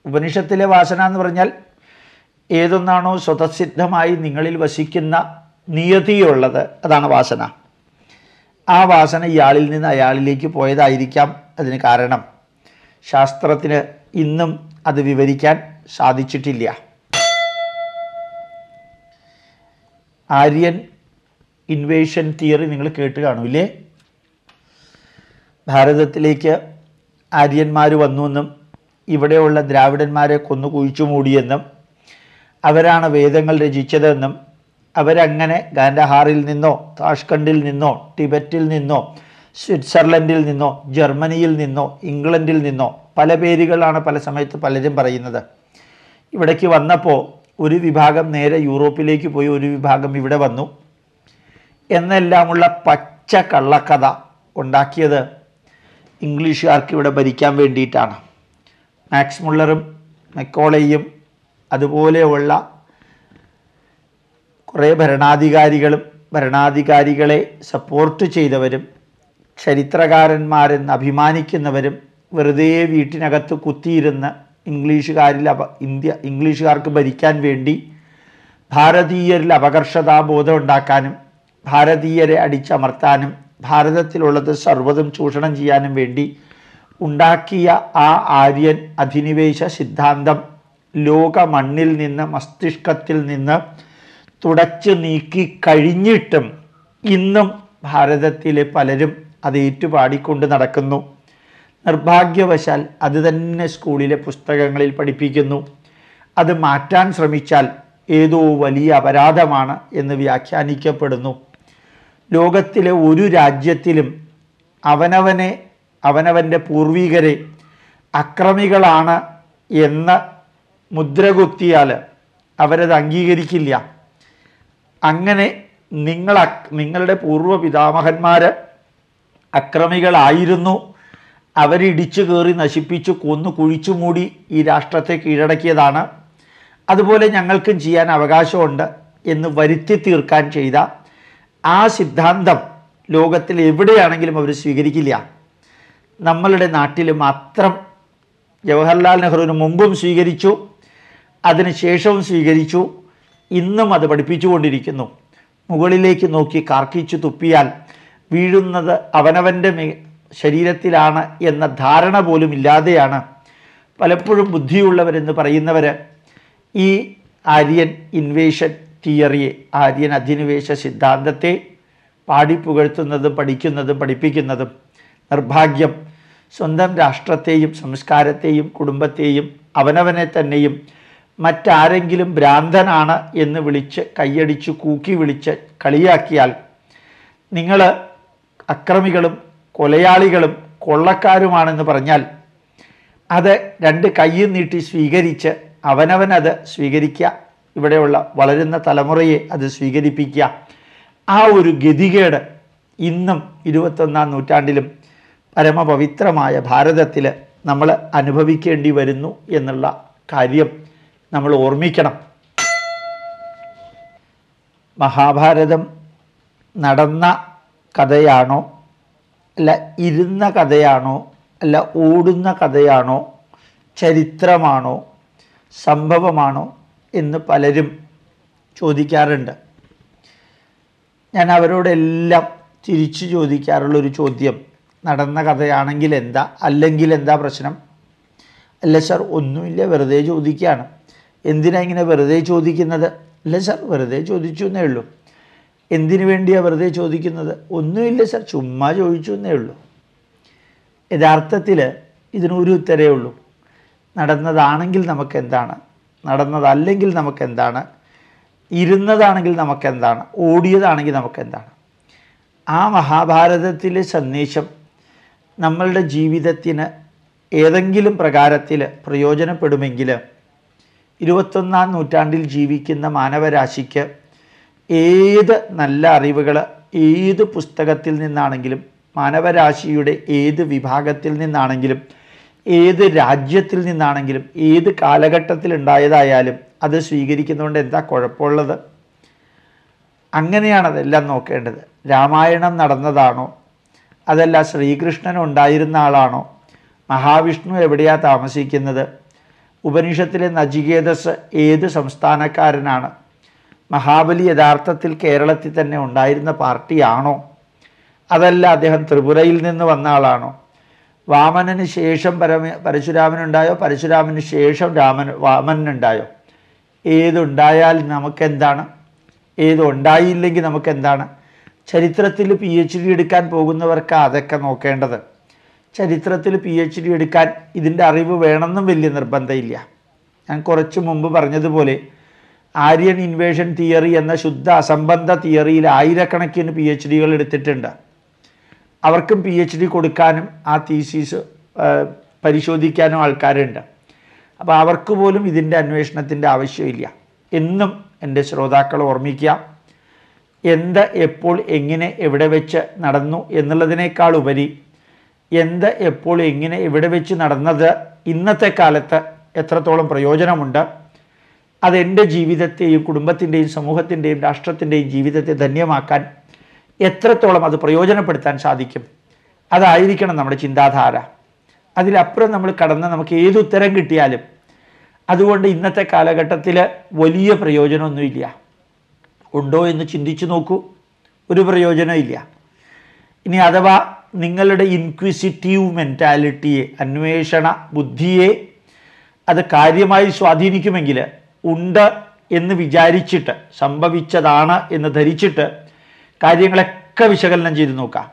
ഉപനിഷത്തിലെ വാസന എന്ന് പറഞ്ഞാൽ ഏതൊന്നാണോ സ്വതസിദ്ധമായി നിങ്ങളിൽ വസിക്കുന്ന നിയതിയുള്ളത്. അതാണ് വാസന. ആ വാസന ഇയാളിൽ നിന്ന് അയാളിലേക്ക് പോയതായിരിക്കാം അതിന് കാരണം. ശാസ്ത്രത്തിന് ഇന്നും അത് വിവരിക്കാൻ സാധിച്ചിട്ടില്ല. ആര്യൻ ഇൻവേഷൻ തിയറി നിങ്ങൾ കേട്ട് കാണൂലേ ഭാരതത്തിലേക്ക് ആര്യന്മാർ വന്നുവെന്നും ഇവിടെയുള്ള ദ്രാവിഡന്മാരെ കൊന്നു കുഴിച്ചു മൂടിയെന്നും അവരാണ് വേദങ്ങൾ രചിച്ചതെന്നും അവരങ്ങനെ ഗാൻഡഹാറിൽ നിന്നോ താഷ്കണ്ടിൽ നിന്നോ ടിബറ്റിൽ നിന്നോ സ്വിറ്റ്സർലൻഡിൽ നിന്നോ ജർമ്മനിയിൽ നിന്നോ ഇംഗ്ലണ്ടിൽ നിന്നോ പല പേരുകളാണ് പല സമയത്ത് പലരും പറയുന്നത്. ഇവിടേക്ക് വന്നപ്പോൾ ഒരു വിഭാഗം നേരെ യൂറോപ്പിലേക്ക് പോയി ഒരു വിഭാഗം ഇവിടെ വന്നു. എന്നെല്ലാമുള്ള പച്ച കള്ളക്കഥ ഉണ്ടാക്കിയത് ഇംഗ്ലീഷുകാർക്ക് ഇവിടെ ഭരിക്കാൻ വേണ്ടിയിട്ടാണ്. മാക്സ് മുള്ളറും മെക്കോളയും അതുപോലെയുള്ള കുറേ ഭരണാധികാരികളും ഭരണാധികാരികളെ സപ്പോർട്ട് ചെയ്തവരും ചരിത്രകാരന്മാരെന്ന് അഭിമാനിക്കുന്നവരും വെറുതെ വീട്ടിനകത്ത് കുത്തിയിരുന്ന് ഇംഗ്ലീഷുകാരിൽ അപ ഇന്ത്യ ഇംഗ്ലീഷുകാർക്ക് ഭരിക്കാൻ വേണ്ടി ഭാരതീയരിൽ അപകർഷതാബോധം ഉണ്ടാക്കാനും ഭാരതീയരെ അടിച്ചമർത്താനും ഭാരതത്തിലുള്ളത് സർവതും ചൂഷണം ചെയ്യാനും വേണ്ടി ഉണ്ടാക്കിയ ആ ആര്യൻ അധിനിവേശ സിദ്ധാന്തം ലോക മണ്ണിൽ നിന്ന് മസ്തിഷ്കത്തിൽ നിന്ന് തുടച്ചു നീക്കി കഴിഞ്ഞിട്ടും ഇന്നും ഭാരതത്തിലെ പലരും അത് ഏറ്റുപാടിക്കൊണ്ട് നടക്കുന്നു. നിർഭാഗ്യവശാൽ അത് തന്നെ സ്കൂളിലെ പുസ്തകങ്ങളിൽ പഠിപ്പിക്കുന്നു. അത് മാറ്റാൻ ശ്രമിച്ചാൽ ഏതോ വലിയ അപരാധമാണ് എന്ന് വ്യാഖ്യാനിക്കപ്പെടുന്നു. ലോകത്തിലെ ഒരു രാജ്യത്തിലും അവനവനെ അവനവന്റെ പൂർവികരെ അക്രമികളാണ് എന്ന് മുദ്രകുത്തിയാൽ അവരത് അംഗീകരിക്കില്ല. അങ്ങനെ നിങ്ങൾ നിങ്ങളുടെ പൂർവ പിതാമഹന്മാർ അക്രമികളായിരുന്നു അവരിടിച്ചു കയറി നശിപ്പിച്ചു കൊന്നു കുഴിച്ചു മൂടി ഈ രാഷ്ട്രത്തെ കീഴടക്കിയതാണ്. അതുപോലെ ഞങ്ങൾക്കും ചെയ്യാൻ അവകാശമുണ്ട് എന്ന് വരുത്തി തീർക്കാൻ ചെയ്ത ആ സിദ്ധാന്തം ലോകത്തിൽ എവിടെയാണെങ്കിലും അവർ സ്വീകരിക്കില്ല. നമ്മളുടെ നാട്ടിൽ മാത്രം ജവഹർലാൽ നെഹ്റുവിന് മുമ്പും സ്വീകരിച്ചു അതിന് ശേഷവും സ്വീകരിച്ചു. ഇന്നും അത് പഠിപ്പിച്ചുകൊണ്ടിരിക്കുന്നു. മുകളിലേക്ക് നോക്കി കാർക്കിച്ചു തുപ്പിയാൽ വീഴുന്നത് അവനവന്റെ ശരീരത്തിലാണ് എന്ന ധാരണ പോലും ഇല്ലാതെയാണ് പലപ്പോഴും ബുദ്ധിയുള്ളവരെന്ന് പറയുന്നവർ ഈ ആര്യൻ ഇൻവേഷൻ തിയറിയെ ആര്യൻ അധിനിവേശ സിദ്ധാന്തത്തെ പാടിപ്പുകഴ്ത്തുന്നതും പഠിക്കുന്നതും പഠിപ്പിക്കുന്നതും നിർഭാഗ്യം. സ്വന്തം രാഷ്ട്രത്തെയും സംസ്കാരത്തെയും കുടുംബത്തെയും അവനവനെ തന്നെയും മറ്റാരെങ്കിലും ഭ്രാന്തനാണ് എന്ന് വിളിച്ച് കൈയടിച്ച് കൂക്കി വിളിച്ച് കളിയാക്കിയാൽ നിങ്ങൾ അക്രമികളും കൊലയാളികളും കൊള്ളക്കാരുമാണെന്ന് പറഞ്ഞാൽ അത് രണ്ട് കൈയും നീട്ടി സ്വീകരിച്ച് അവനവനത് സ്വീകരിക്കുക. ഇവിടെയുള്ള വളരുന്ന തലമുറയെ അത് സ്വീകരിപ്പിക്കുക. ആ ഒരു ഗതികേട് ഇന്നും ഇരുപത്തൊന്നാം നൂറ്റാണ്ടിലും പരമപവിത്രമായ ഭാരതത്തിൽ നമ്മൾ അനുഭവിക്കേണ്ടി വരുന്നു എന്നുള്ള കാര്യം നമ്മൾ ഓർമ്മിക്കണം. മഹാഭാരതം നടന്ന കഥയാണോ? അല്ല ഇരുന്ന കഥയാണോ? അല്ല ഓടുന്ന കഥയാണോ? ചരിത്രമാണോ? സംഭവമാണോ? എന്ന് പലരും ചോദിക്കാറുണ്ട്. ഞാൻ അവരോടെല്ലാം തിരിച്ചു ചോദിക്കാറുള്ളൊരു ചോദ്യം നടന്ന കഥയാണെങ്കിൽ എന്താ? അല്ലെങ്കിൽ എന്താ പ്രശ്നം? അല്ല സാർ ഒന്നുമില്ല വെറുതെ ചോദിക്കുകയാണ്. എന്തിനാ ഇങ്ങനെ വെറുതെ ചോദിക്കുന്നത്? അല്ല സാർ വെറുതെ ചോദിച്ചു എന്നേ ഉള്ളൂ. എന്തിനു വേണ്ടിയാണ് വെറുതെ ചോദിക്കുന്നത്? ഒന്നുമില്ല സർ ചുമ്മാ ചോദിച്ചു എന്നേ ഉള്ളൂ. യഥാർത്ഥത്തിൽ ഇതിനൊരു ഉത്തരേ ഉള്ളൂ. നടന്നതാണെങ്കിൽ നമുക്ക് എന്താണ് നടന്നതല്ലെങ്കിൽ നമുക്ക് എന്താണ് ഇരുന്നതാണെങ്കിൽ നമുക്ക് എന്താണ് ഓടിയതാണെങ്കിൽ നമുക്ക് എന്താണ് ആ മഹാഭാരതത്തിലെ സന്ദേശം നമ്മളുടെ ജീവിതത്തിന് ഏതെങ്കിലും പ്രകാരത്തിൽ പ്രയോജനപ്പെടുമെങ്കിൽ ഇരുപത്തൊന്നാം നൂറ്റാണ്ടിൽ ജീവിക്കുന്ന മാനവരാശിക്ക് ഏത് നല്ല അറിവുകൾ ഏത് പുസ്തകത്തിൽ നിന്നാണെങ്കിലും മാനവരാശിയുടെ ഏത് വിഭാഗത്തിൽ നിന്നാണെങ്കിലും ഏത് രാജ്യത്തിൽ നിന്നാണെങ്കിലും ഏത് കാലഘട്ടത്തിൽ ഉണ്ടായതായാലും അത് സ്വീകരിക്കുന്നതുകൊണ്ട് എന്താ കുഴപ്പമുള്ളത്? അങ്ങനെയാണ് അതെല്ലാം നോക്കേണ്ടത്. രാമായണം നടന്നതാണോ? അതല്ല ശ്രീകൃഷ്ണൻ ഉണ്ടായിരുന്ന ആളാണോ? മഹാവിഷ്ണു എവിടെയാണ് താമസിക്കുന്നത്? ഉപനിഷത്തിലെ നചികേതസ് ഏത് സംസ്ഥാനക്കാരനാണ്? മഹാബലി യഥാർത്ഥത്തിൽ കേരളത്തിൽ തന്നെ ഉണ്ടായിരുന്ന പാർട്ടിയാണോ? അതല്ല അദ്ദേഹം ത്രിപുരയിൽ നിന്ന് വന്ന ആളാണോ? വാമനന് ശേഷം പരമ പരശുരാമനുണ്ടായോ? പരശുരാമന് ശേഷം രാമൻ വാമനുണ്ടായോ ഏതുണ്ടായാൽ നമുക്കെന്താണ്? ഏതുണ്ടായില്ലെങ്കിൽ നമുക്കെന്താണ്? ചരിത്രത്തിൽ പി എച്ച് ഡി എടുക്കാൻ പോകുന്നവർക്ക് അതൊക്കെ നോക്കേണ്ടത്. ചരിത്രത്തിൽ പി എച്ച് ഡി എടുക്കാൻ ഇതിന്റെ അറിവ് വേണമെന്നും വലിയ നിർബന്ധമില്ല. ഞാൻ കുറച്ച് മുമ്പ് പറഞ്ഞതുപോലെ ആര്യൻ ഇൻവേഷൻ തിയറി എന്ന ശുദ്ധ അസംബന്ധ തിയറിയിൽ ആയിരക്കണക്കിന് പി എച്ച് ഡികൾ എടുത്തിട്ടുണ്ട്. അവർക്കും പി എച്ച് ഡി കൊടുക്കാനും ആ തീസീസ് പരിശോധിക്കാനും ആൾക്കാരുണ്ട്. അപ്പോൾ അവർക്ക് പോലും ഇതിന്റെ അന്വേഷണത്തിന്റെ ആവശ്യമില്ല. എന്നും എന്റെ ശ്രോതാക്കൾ ഓർമ്മിക്കുക എന്ത് എപ്പോൾ എങ്ങനെ എവിടെ വെച്ച് നടന്നു എന്നുള്ളതിനേക്കാൾ ഉപരി എന്ത് എപ്പോൾ എങ്ങനെ എവിടെ വെച്ച് നടന്നത് ഇന്നത്തെ കാലത്ത് എത്രത്തോളം പ്രയോജനമുണ്ട്? അതെന്റെ ജീവിതത്തെയും കുടുംബത്തിന്റെയും സമൂഹത്തിന്റെയും രാഷ്ട്രത്തിന്റെയും ജീവിതത്തെ ധന്യമാക്കാൻ എത്രത്തോളം അത് പ്രയോജനപ്പെടുത്താൻ സാധിക്കും? അതായിരിക്കണം നമ്മുടെ ചിന്താധാര. അതിലപ്പുറം നമ്മൾ കടന്ന് നമുക്ക് ഏത് ഉത്തരം കിട്ടിയാലും അതുകൊണ്ട് ഇന്നത്തെ കാലഘട്ടത്തിൽ വലിയ പ്രയോജനമൊന്നുമില്ല. ഉണ്ടോ എന്ന് ചിന്തിച്ചു നോക്കൂ. ഒരു പ്രയോജനമില്ല. ഇനി അഥവാ നിങ്ങളുടെ ഇൻക്വിസിറ്റീവ് മെന്റാലിറ്റിയെ അന്വേഷണ ബുദ്ധിയെ അത് കാര്യമായി സ്വാധീനിക്കുമെങ്കിൽ ഉണ്ട് എന്ന് വിചാരിച്ചിട്ട് സംഭവിച്ചതാണ് എന്ന് ധരിച്ചിട്ട് കാര്യങ്ങളൊക്കെ വിശകലനം ചെയ്ത് നോക്കാം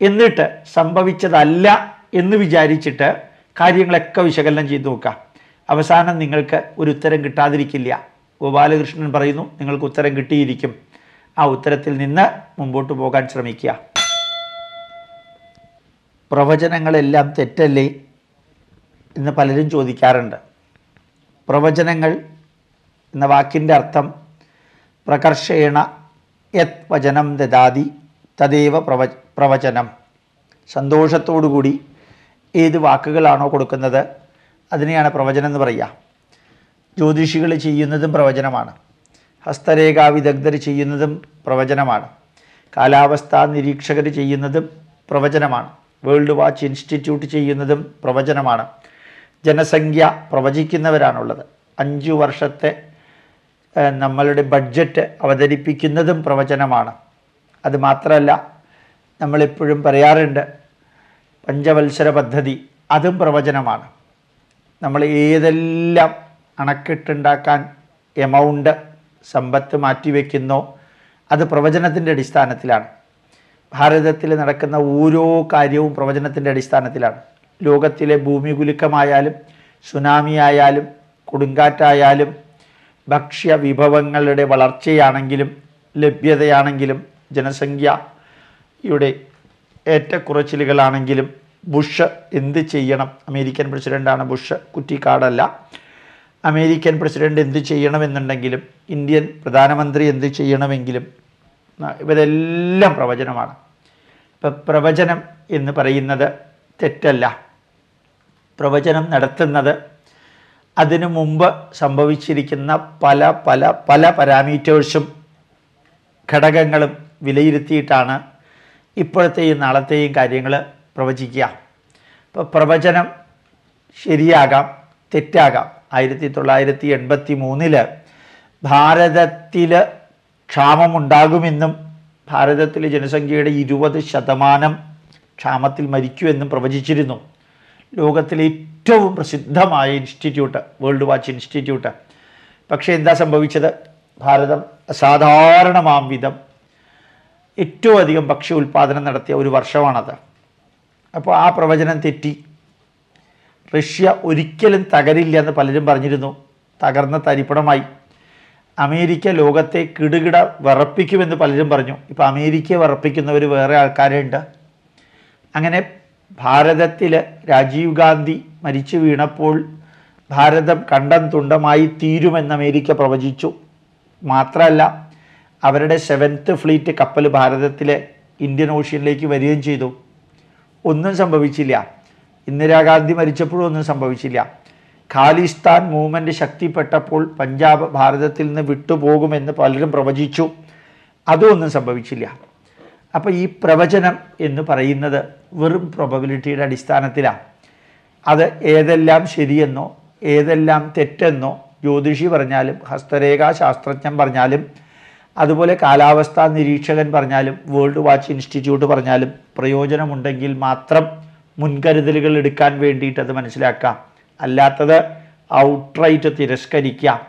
എന്നിട്ട് സംഭവിച്ചതല്ല എന്ന് വിചാരിച്ചിട്ട് കാര്യങ്ങളൊക്കെ വിശകലനം ചെയ്ത് നോക്കാം അവസാനം നിങ്ങൾക്ക് ഒരു ഉത്തരം കിട്ടാതിരിക്കില്ല. ഗോപാലകൃഷ്ണൻ പറയുന്നു നിങ്ങൾക്ക് ഉത്തരം കിട്ടിയിരിക്കും. ആ ഉത്തരത്തിൽ നിന്ന് മുമ്പോട്ട് പോകാൻ ശ്രമിക്കുക. പ്രവചനങ്ങളെല്ലാം തെറ്റല്ലേ എന്ന് പലരും ചോദിക്കാറുണ്ട്. പ്രവചനങ്ങൾ എന്ന വാക്കിന്റെ അർത്ഥം പ്രകർഷേണ യത് വചനം ദദാതി തദേവ പ്രവ പ്രവചനം. സന്തോഷത്തോടുകൂടി ഏത് വാക്കുകളാണോ കൊടുക്കുന്നത് അതിനെയാണ് പ്രവചനം എന്ന് പറയുക. ജ്യോതിഷികൾ ചെയ്യുന്നതും പ്രവചനമാണ്. ഹസ്തരേഖാ വിദഗ്ധർ ചെയ്യുന്നതും പ്രവചനമാണ്. കാലാവസ്ഥാ നിരീക്ഷകർ ചെയ്യുന്നതും പ്രവചനമാണ്. വേൾഡ് വാച്ച് ഇൻസ്റ്റിറ്റ്യൂട്ട് ചെയ്യുന്നതും പ്രവചനമാണ്. ജനസംഖ്യ പ്രവചിക്കുന്നവരാണുള്ളത്. അഞ്ചു വർഷത്തെ നമ്മളുടെ ബഡ്ജറ്റ് അവതരിപ്പിക്കുന്നതും പ്രവചനമാണ്. അത് മാത്രമല്ല നമ്മളെപ്പോഴും പറയാറുണ്ട് പഞ്ചവത്സര പദ്ധതി അതും പ്രവചനമാണ്. നമ്മൾ ഏതെല്ലാം അണക്കെട്ടുണ്ടാക്കാൻ എമൗണ്ട് സമ്പത്ത് മാറ്റിവെക്കുന്നോ അത് പ്രവചനത്തിന്റെ അടിസ്ഥാനത്തിലാണ്. ഭാരതത്തിൽ നടക്കുന്ന ഓരോ കാര്യവും പ്രവചനത്തിന്റെ അടിസ്ഥാനത്തിലാണ്. ലോകത്തിലെ ഭൂമി കുലുക്കമായാലും സുനാമി ആയാലും കൊടുങ്കാറ്റായാലും ഭക്ഷ്യ വിഭവങ്ങളുടെ വളർച്ചയാണെങ്കിലും ലഭ്യതയാണെങ്കിലും ജനസംഖ്യയുടെ ഏറ്റക്കുറച്ചിലുകളാണെങ്കിലും ബുഷ് എന്ത് ചെയ്യണം? അമേരിക്കൻ പ്രസിഡന്റാണ് ബുഷ് കുറ്റിക്കാടല്ല. അമേരിക്കൻ പ്രസിഡന്റ് എന്ത് ചെയ്യണമെന്നുണ്ടെങ്കിലും ഇന്ത്യൻ പ്രധാനമന്ത്രി എന്ത് ചെയ്യണമെങ്കിലും ഇവരെല്ലാം പ്രവചനമാണ്. പ്രവചനം എന്ന് പറയുന്നത് തെറ്റല്ല. പ്രവചനം നടത്തുന്നത് അതിനു മുമ്പ് സംഭവിച്ചിരിക്കുന്ന പല പല പല പാരാമീറ്റേഴ്സും ഘടകങ്ങളും വിലയിരുത്തിയിട്ടാണ് ഇപ്പോഴത്തെയും നാളത്തെയും കാര്യങ്ങൾ പ്രവചിക്കുക. ഇപ്പോൾ പ്രവചനം ശരിയാകാം തെറ്റാകാം. ആയിരത്തി തൊള്ളായിരത്തി എൺപത്തി മൂന്നിൽ ഭാരതത്തിൽ ക്ഷാമമുണ്ടാകുമെന്നും ഭാരതത്തിലെ ജനസംഖ്യയുടെ ഇരുപത് ശതമാനം ക്ഷാമത്തിൽ മരിക്കുമെന്നും പ്രവചിച്ചിരുന്നു. ലോകത്തിലെ ഏറ്റവും പ്രസിദ്ധമായ ഇൻസ്റ്റിറ്റ്യൂട്ട് വേൾഡ് വാച്ച് ഇൻസ്റ്റിറ്റ്യൂട്ട്. പക്ഷേ എന്താ സംഭവിച്ചത്? ഭാരതം അസാധാരണമാം വിധം ഏറ്റവും അധികം ഭക്ഷ്യ ഉൽപ്പാദനം നടത്തിയ ഒരു വർഷമാണത്. അപ്പോൾ ആ പ്രവചനം തെറ്റി. റഷ്യ ഒരിക്കലും തകരില്ല എന്ന് പലരും പറഞ്ഞിരുന്നു. തകർന്ന തരിപ്പണമായി. അമേരിക്ക ലോകത്തെ കിടുകിട വിറപ്പിക്കുമെന്ന് പലരും പറഞ്ഞു. ഇപ്പോൾ അമേരിക്കയെ വിറപ്പിക്കുന്നവർ വേറെ ആൾക്കാരുണ്ട് അങ്ങനെ ഭാരതത്തിൽ രാജീവ് ഗാന്ധി മരിച്ചു വീണപ്പോൾ ഭാരതം കണ്ടം തുണ്ടമായി തീരുമെന്ന് അമേരിക്ക പ്രവചിച്ചു. മാത്രമല്ല അവരുടെ സെവൻത്ത് ഫ്ലീറ്റ് കപ്പൽ ഭാരതത്തിലെ ഇന്ത്യൻ ഓഷ്യനിലേക്ക് വരികയും ചെയ്തു. ഒന്നും സംഭവിച്ചില്ല. ഇന്ദിരാഗാന്ധി മരിച്ചപ്പോഴും ഒന്നും സംഭവിച്ചില്ല. ഖാലിസ്ഥാൻ മൂവ്മെന്റ് ശക്തിപ്പെട്ടപ്പോൾ പഞ്ചാബ് ഭാരതത്തിൽ നിന്ന് വിട്ടുപോകുമെന്ന് പലരും പ്രവചിച്ചു. അതൊന്നും സംഭവിച്ചില്ല. അപ്പോൾ ഈ പ്രവചനം എന്ന് പറയുന്നത് വെറും പ്രോബബിലിറ്റിയുടെ അടിസ്ഥാനത്തിലാണ്. അത് ഏതെല്ലാം ശരിയെന്നോ ഏതെല്ലാം തെറ്റെന്നോ ജ്യോതിഷി പറഞ്ഞാലും ഹസ്തരേഖാ ശാസ്ത്രജ്ഞൻ പറഞ്ഞാലും അതുപോലെ കാലാവസ്ഥാ നിരീക്ഷകൻ പറഞ്ഞാലും വേൾഡ് വാച്ച് ഇൻസ്റ്റിറ്റ്യൂട്ട് പറഞ്ഞാലും പ്രയോജനമുണ്ടെങ്കിൽ മാത്രം മുൻകരുതലുകൾ എടുക്കാൻ വേണ്ടിയിട്ട് അത് മനസ്സിലാക്കാം. അല്ലാത്തത് ഔട്ട്റൈറ്റ് തിരസ്കരിക്കാം.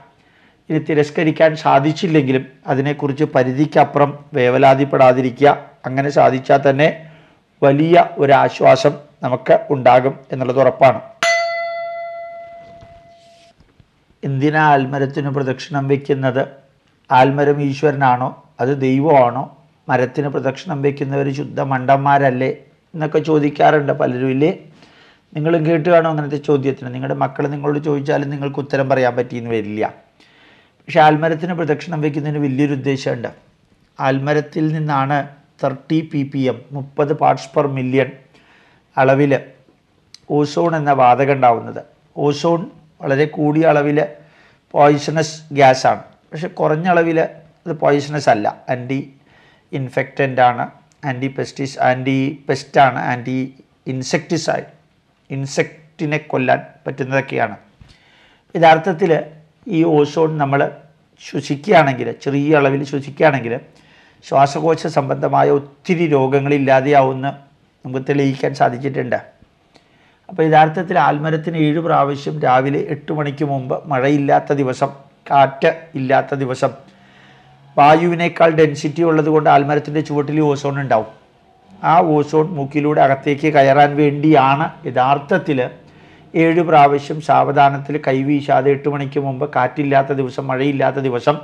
ഇനി തിരസ്കരിക്കാൻ സാധിച്ചില്ലെങ്കിലും അതിനെക്കുറിച്ച് പരിധിക്കപ്പുറം വേവലാതിപ്പെടാതിരിക്കുക അങ്ങനെ സാധിച്ചാൽ തന്നെ വലിയ ഒരാശ്വാസം നമുക്ക് ഉണ്ടാകും എന്നുള്ളത് ഉറപ്പാണ്. എന്തിനാ ആൽമരത്തിന് പ്രദക്ഷിണം വയ്ക്കുന്നത് ആൽമരം ഈശ്വരനാണോ? അത് ദൈവമാണോ? മരത്തിന് പ്രദക്ഷിണം വയ്ക്കുന്നവർ ശുദ്ധ മണ്ടന്മാരല്ലേ എന്നൊക്കെ ചോദിക്കാറുണ്ട് പലരും ഇല്ലേ? നിങ്ങളും കേട്ട് കാണും അങ്ങനത്തെ ചോദ്യത്തിന്. നിങ്ങളുടെ മക്കൾ നിങ്ങളോട് ചോദിച്ചാലും നിങ്ങൾക്ക് ഉത്തരം പറയാൻ പറ്റിയെന്ന് വരില്ല. പക്ഷെ ആൽമരത്തിന് പ്രദക്ഷിണം വയ്ക്കുന്നതിന് വലിയൊരു ഉദ്ദേശമുണ്ട്. ആൽമരത്തിൽ നിന്നാണ് തേർട്ടി പി പി എം മുപ്പത് പാർട്സ് പെർ മില്യൺ അളവിൽ ഓസോൺ എന്ന വാതകം ഉണ്ടാവുന്നത്. ഓസോൺ വളരെ കൂടിയ അളവിൽ പോയിസണസ് ഗ്യാസാണ് പക്ഷെ കുറഞ്ഞ അളവിൽ അത് പോയിസണസ് അല്ല. ആന്റി ഇൻഫെക്റ്റന്റ് ആണ് ആന്റി പെസ്റ്റിസ് ആന്റി പെസ്റ്റാണ് ആന്റി ഇൻസെക്ടിസൈഡ് ഇൻസെക്റ്റിനെ കൊല്ലാൻ പറ്റുന്നതൊക്കെയാണ്. യഥാർത്ഥത്തിൽ ഈ ഓസോൺ നമ്മൾ ശ്വസിക്കുകയാണെങ്കിൽ ചെറിയ അളവിൽ ശ്വസിക്കുകയാണെങ്കിൽ ശ്വാസകോശ സംബന്ധമായ ഒത്തിരി രോഗങ്ങളില്ലാതെയാവുമെന്ന് നമുക്ക് തെളിയിക്കാൻ സാധിച്ചിട്ടുണ്ട്. അപ്പോൾ യഥാർത്ഥത്തിൽ ആൽമരത്തിന് ഏഴ് പ്രാവശ്യം രാവിലെ എട്ട് മണിക്ക് മുമ്പ് മഴയില്ലാത്ത ദിവസം കാറ്റ് ഇല്ലാത്ത ദിവസം വായുവിനേക്കാൾ ഡെൻസിറ്റി ഉള്ളത് കൊണ്ട് ആൽമരത്തിന്റെ ചുവട്ടിൽ ഓസോൺ ഉണ്ടാവും. ആ ഓസോൺ മൂക്കിലൂടെ അകത്തേക്ക് കയറാൻ വേണ്ടിയാണ് യഥാർത്ഥത്തിൽ ഏഴ് പ്രാവശ്യം സാവധാനത്തിൽ കൈവീശാതെ എട്ട് മണിക്ക് മുമ്പ് കാറ്റില്ലാത്ത ദിവസം മഴയില്ലാത്ത ദിവസം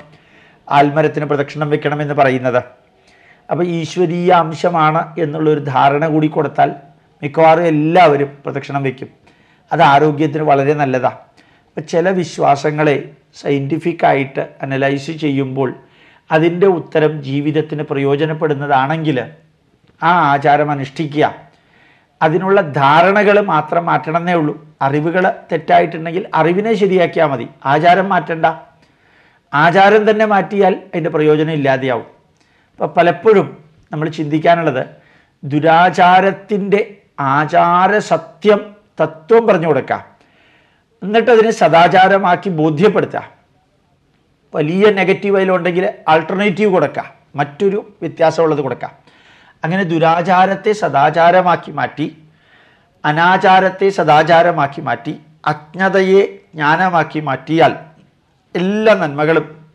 ആൽമരത്തിന് പ്രദക്ഷിണം വെക്കണമെന്ന് പറയുന്നത്. അപ്പോൾ ഈശ്വരീയ അംശമാണ് എന്നുള്ളൊരു ധാരണ കൂടി കൊടുത്താൽ മിക്കവാറും എല്ലാവരും പ്രദക്ഷിണം വയ്ക്കും അത് ആരോഗ്യത്തിന് വളരെ നല്ലതാണ് അപ്പോൾ ചില വിശ്വാസങ്ങളെ സയന്റിഫിക്കായിട്ട് അനലൈസ് ചെയ്യുമ്പോൾ അതിന്റെ ഉത്തരം ജീവിതത്തിന് പ്രയോജനപ്പെടുന്നതാണെങ്കിൽ ആ ആചാരം അനുഷ്ഠിക്കുക. അതിനുള്ള ധാരണകൾ മാത്രം മാറ്റണമെന്നേ ഉള്ളൂ. അറിവുകൾ തെറ്റായിട്ടുണ്ടെങ്കിൽ അറിവിനെ ശരിയാക്കിയാൽ മതി. ആചാരം മാറ്റണ്ട. ആചാരം തന്നെ മാറ്റിയാൽ അതിന്റെ പ്രയോജനം ഇല്ലാതെയാവും. അപ്പോൾ പലപ്പോഴും നമ്മൾ ചിന്തിക്കാനുള്ളത് ദുരാചാരത്തിന്റെ ആചാര സത്യം തത്വം പറഞ്ഞു കൊടുക്കുക. എന്നിട്ട് അതിനെ സദാചാരമാക്കി ബോധ്യപ്പെടുത്തുക. വലിയ നെഗറ്റീവ് അതിലുണ്ടെങ്കിൽ ആൾട്ടർനേറ്റീവ് കൊടുക്കുക. മറ്റൊരു വ്യത്യാസമുള്ളത് കൊടുക്കാം അങ്ങനെ ദുരാചാരത്തെ സദാചാരമാക്കി മാറ്റി അനാചാരത്തെ സദാചാരമാക്കി മാറ്റി അജ്ഞതയെ ജ്ഞാനമാക്കി മാറ്റിയാൽ എല്ലാ നന്മകളും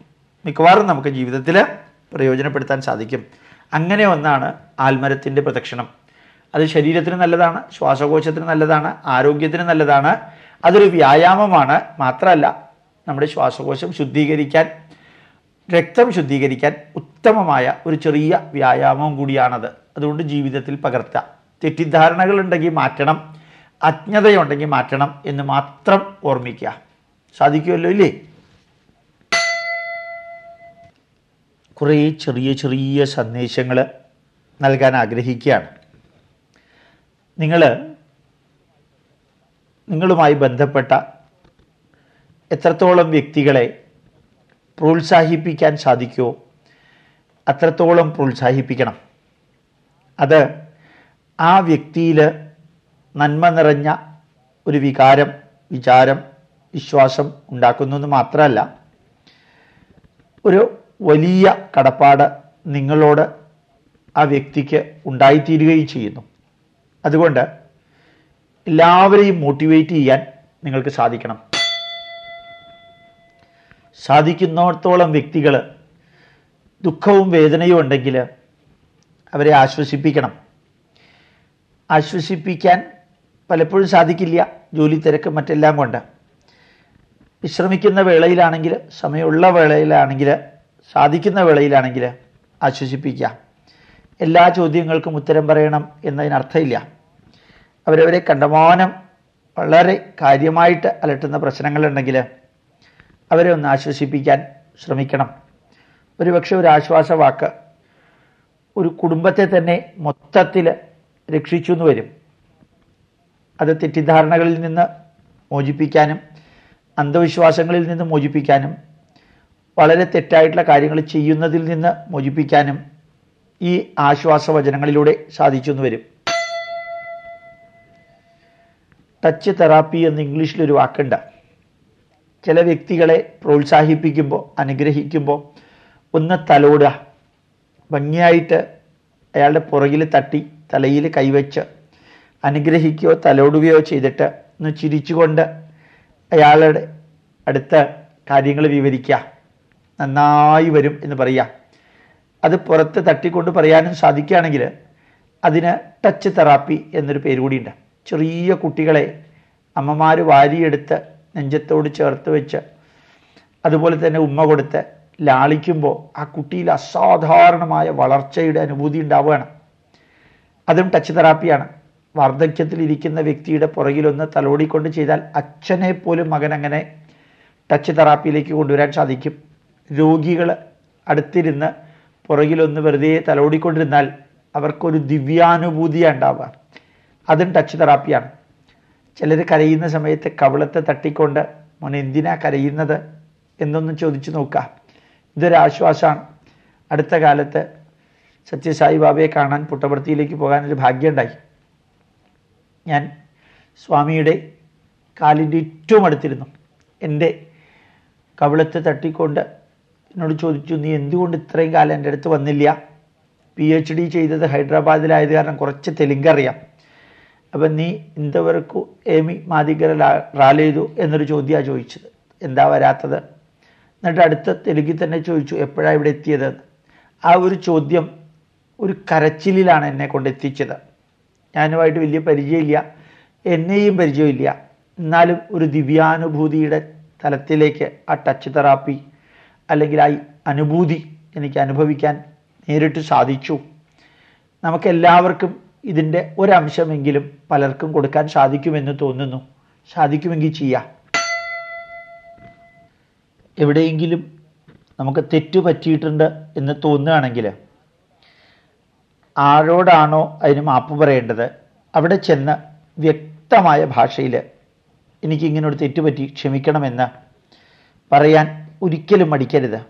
മിക്കവാറും നമുക്ക് ജീവിതത്തിൽ പ്രയോജനപ്പെടുത്താൻ സാധിക്കും. അങ്ങനെ ഒന്നാണ് ആൽമരത്തിന്റെ പ്രദക്ഷിണം. അത് ശരീരത്തിന് നല്ലതാണ് ശ്വാസകോശത്തിന് നല്ലതാണ് ആരോഗ്യത്തിന് നല്ലതാണ്. അതൊരു വ്യായാമമാണ്. മാത്രമല്ല നമ്മുടെ ശ്വാസകോശം ശുദ്ധീകരിക്കാൻ രക്തം ശുദ്ധീകരിക്കാൻ ഉത്തമമായ ഒരു ചെറിയ വ്യായാമം കൂടിയാണത്. അതുകൊണ്ട് ജീവിതത്തിൽ പകർത്തുക. തെറ്റിദ്ധാരണകളുണ്ടെങ്കിൽ മാറ്റണം. അജ്ഞതയുണ്ടെങ്കിൽ മാറ്റണം എന്ന് മാത്രം ഓർമ്മിക്കുക. സാധിക്കുമല്ലോ ഇല്ലേ? കുറേ ചെറിയ ചെറിയ സന്ദേശങ്ങൾ നൽകാൻ ആഗ്രഹിക്കുകയാണ്. നിങ്ങൾ നിങ്ങളുമായി ബന്ധപ്പെട്ട എത്രത്തോളം വ്യക്തികളെ പ്രോത്സാഹിപ്പിക്കാൻ സാധിക്കുമോ അത്രത്തോളം പ്രോത്സാഹിപ്പിക്കണം. അത് ആ വ്യക്തിയിൽ നന്മ നിറഞ്ഞ ഒരു വികാരം വിചാരം വിശ്വാസം ഉണ്ടാക്കുന്നു മാത്രമല്ല ഒരു വലിയ കടപ്പാട് നിങ്ങളോട് ആ വ്യക്തിക്ക് ഉണ്ടായിത്തീരുകയും ചെയ്യുന്നു. അതുകൊണ്ട് എല്ലാവരെയും മോട്ടിവേറ്റ് ചെയ്യാൻ നിങ്ങൾക്ക് സാധിക്കണം. സാധിക്കുന്നിടത്തോളം വ്യക്തികൾ ദുഃഖവും വേദനയും ഉണ്ടെങ്കിൽ അവരെ ആശ്വസിപ്പിക്കണം. ആശ്വസിപ്പിക്കാൻ പലപ്പോഴും സാധിക്കില്ല. ജോലി തിരക്ക് മറ്റെല്ലാം കൊണ്ട്. വിശ്രമിക്കുന്ന വേളയിലാണെങ്കിൽ സമയമുള്ള വേളയിലാണെങ്കിൽ സാധിക്കുന്ന വേളയിലാണെങ്കിൽ ആശ്വസിപ്പിക്കുക. എല്ലാ ചോദ്യങ്ങൾക്കും ഉത്തരം പറയണം എന്നതിനർത്ഥമില്ല. അവരവരെ കണ്ടമാനം വളരെ കാര്യമായിട്ട് അലട്ടുന്ന പ്രശ്നങ്ങളുണ്ടെങ്കിൽ അവരെ ഒന്ന് ആശ്വസിപ്പിക്കാൻ ശ്രമിക്കണം. ഒരുപക്ഷെ ഒരു ആശ്വാസ വാക്ക് ഒരു കുടുംബത്തെ തന്നെ മൊത്തത്തിൽ രക്ഷിച്ചു എന്ന് വരും. അത് തെറ്റിദ്ധാരണകളിൽ നിന്ന് മോചിപ്പിക്കാനും അന്ധവിശ്വാസങ്ങളിൽ നിന്ന് മോചിപ്പിക്കാനും വളരെ തെറ്റായിട്ടുള്ള കാര്യങ്ങൾ ചെയ്യുന്നതിൽ നിന്ന് മോചിപ്പിക്കാനും ഈ ആശ്വാസവചനങ്ങളിലൂടെ സാധിച്ചു എന്ന് വരും. ടച്ച് തെറാപ്പി എന്ന് ഇംഗ്ലീഷിലൊരു വാക്കുണ്ട്. ചില വ്യക്തികളെ പ്രോത്സാഹിപ്പിക്കുമ്പോൾ അനുഗ്രഹിക്കുമ്പോൾ ഒന്ന് തലോടുക. ഭംഗിയായിട്ട് അയാളുടെ പുറകിൽ തട്ടി തലയിൽ കൈവച്ച് അനുഗ്രഹിക്കുകയോ തലോടുകയോ ചെയ്തിട്ട് ഒന്ന് ചിരിച്ചുകൊണ്ട് അയാളുടെ അടുത്ത കാര്യങ്ങൾ വിവരിക്കുക. നന്നായി വരും എന്ന് പറയുക. അത് പുറത്ത് തട്ടിക്കൊണ്ട് പറയാനും സാധിക്കുകയാണെങ്കിൽ അതിന് ടച്ച് തെറാപ്പി എന്നൊരു പേര് കൂടിയുണ്ട് ചെറിയ കുട്ടികളെ അമ്മമാർ വാരിയെടുത്ത് നെഞ്ചത്തോട് ചേർത്ത് വെച്ച് അതുപോലെ തന്നെ ഉമ്മ കൊടുത്ത് ലാളിക്കുമ്പോൾ ആ കുട്ടിയിൽ അസാധാരണമായ വളർച്ചയുടെ അനുഭൂതി ഉണ്ടാവുകയാണ്. അതും ടച്ച് തെറാപ്പിയാണ് വാർദ്ധക്യത്തിലിരിക്കുന്ന വ്യക്തിയുടെ പുറകിലൊന്ന് തലോടിക്കൊണ്ട് ചെയ്താൽ അച്ഛനെ പോലും മകൻ അങ്ങനെ ടച്ച് തെറാപ്പിയിലേക്ക് കൊണ്ടുവരാൻ സാധിക്കും. രോഗികൾ അടുത്തിരുന്ന് പുറകിലൊന്ന് വെറുതെ തലോടിക്കൊണ്ടിരുന്നാൽ അവർക്കൊരു ദിവ്യാനുഭൂതിയാണ് ഉണ്ടാവുക. അതും ടച്ച് തെറാപ്പിയാണ് ചിലർ കരയുന്ന സമയത്ത് കവളത്തെ തട്ടിക്കൊണ്ട് മോൻ എന്തിനാ കരയുന്നത്? എന്നൊന്നും ചോദിച്ചു നോക്കുക. ഇതൊരാശ്വാസമാണ് അടുത്ത കാലത്ത് സത്യസായി ബാബയെ കാണാൻ പുട്ടപർത്തിയിലേക്ക് പോകാനൊരു ഭാഗ്യമുണ്ടായി. ഞാൻ സ്വാമിയുടെ കാലിന്റെ ഏറ്റവും അടുത്തിരുന്നു. എന്റെ കവിളത്തെ തട്ടിക്കൊണ്ട് എന്നോട് ചോദിച്ചു നീ എന്തുകൊണ്ട് ഇത്രയും കാലം എന്റെ അടുത്ത് വന്നില്ല? പി എച്ച് ഡി ചെയ്തത് ഹൈദരാബാദിലായത് കാരണം കുറച്ച് തെലുങ്ക് അറിയാം. അപ്പം നീ ഇന്തവരക്കു ഏമി മാതികര റാലേതു എന്നൊരു ചോദ്യമാണ് ചോദിച്ചത്. എന്താ വരാത്തത്? എന്നിട്ട് അടുത്ത തെലുങ്കിൽ തന്നെ ചോദിച്ചു എപ്പോഴാണ് ഇവിടെ എത്തിയത്? ആ ഒരു ചോദ്യം ഒരു കരച്ചിലാണ് എന്നെ കൊണ്ട് എത്തിച്ചത്. ഞാനുമായിട്ട് വലിയ പരിചയമില്ല. എന്നെയും പരിചയമില്ല. എന്നാലും ഒരു ദിവ്യാനുഭൂതിയുടെ തലത്തിലേക്ക് ആ ടച്ച് തെറാപ്പി അല്ലെങ്കിൽ ആ അനുഭൂതി എനിക്ക് അനുഭവിക്കാൻ നേരിട്ട് സാധിച്ചു. നമുക്കെല്ലാവർക്കും ഇതിന്റെ ഒരംശമെങ്കിലും പലർക്കും കൊടുക്കാൻ സാധിക്കുമെന്ന് തോന്നുന്നു. സാധിക്കുമെങ്കിൽ ചെയ്യാം. എവിടെയെങ്കിലും നമുക്ക് തെറ്റു പറ്റിയിട്ടുണ്ട് എന്ന് തോന്നുകയാണെങ്കിൽ ആരോടാണോ അതിന് മാപ്പ് പറയേണ്ടത് അവിടെ ചെന്ന് വ്യക്തമായ ഭാഷയിൽ എനിക്കിങ്ങനെ ഒരു തെറ്റുപറ്റി ക്ഷമിക്കണമെന്ന് പറയാൻ ഒരിക്കലും മടിക്കരുത്.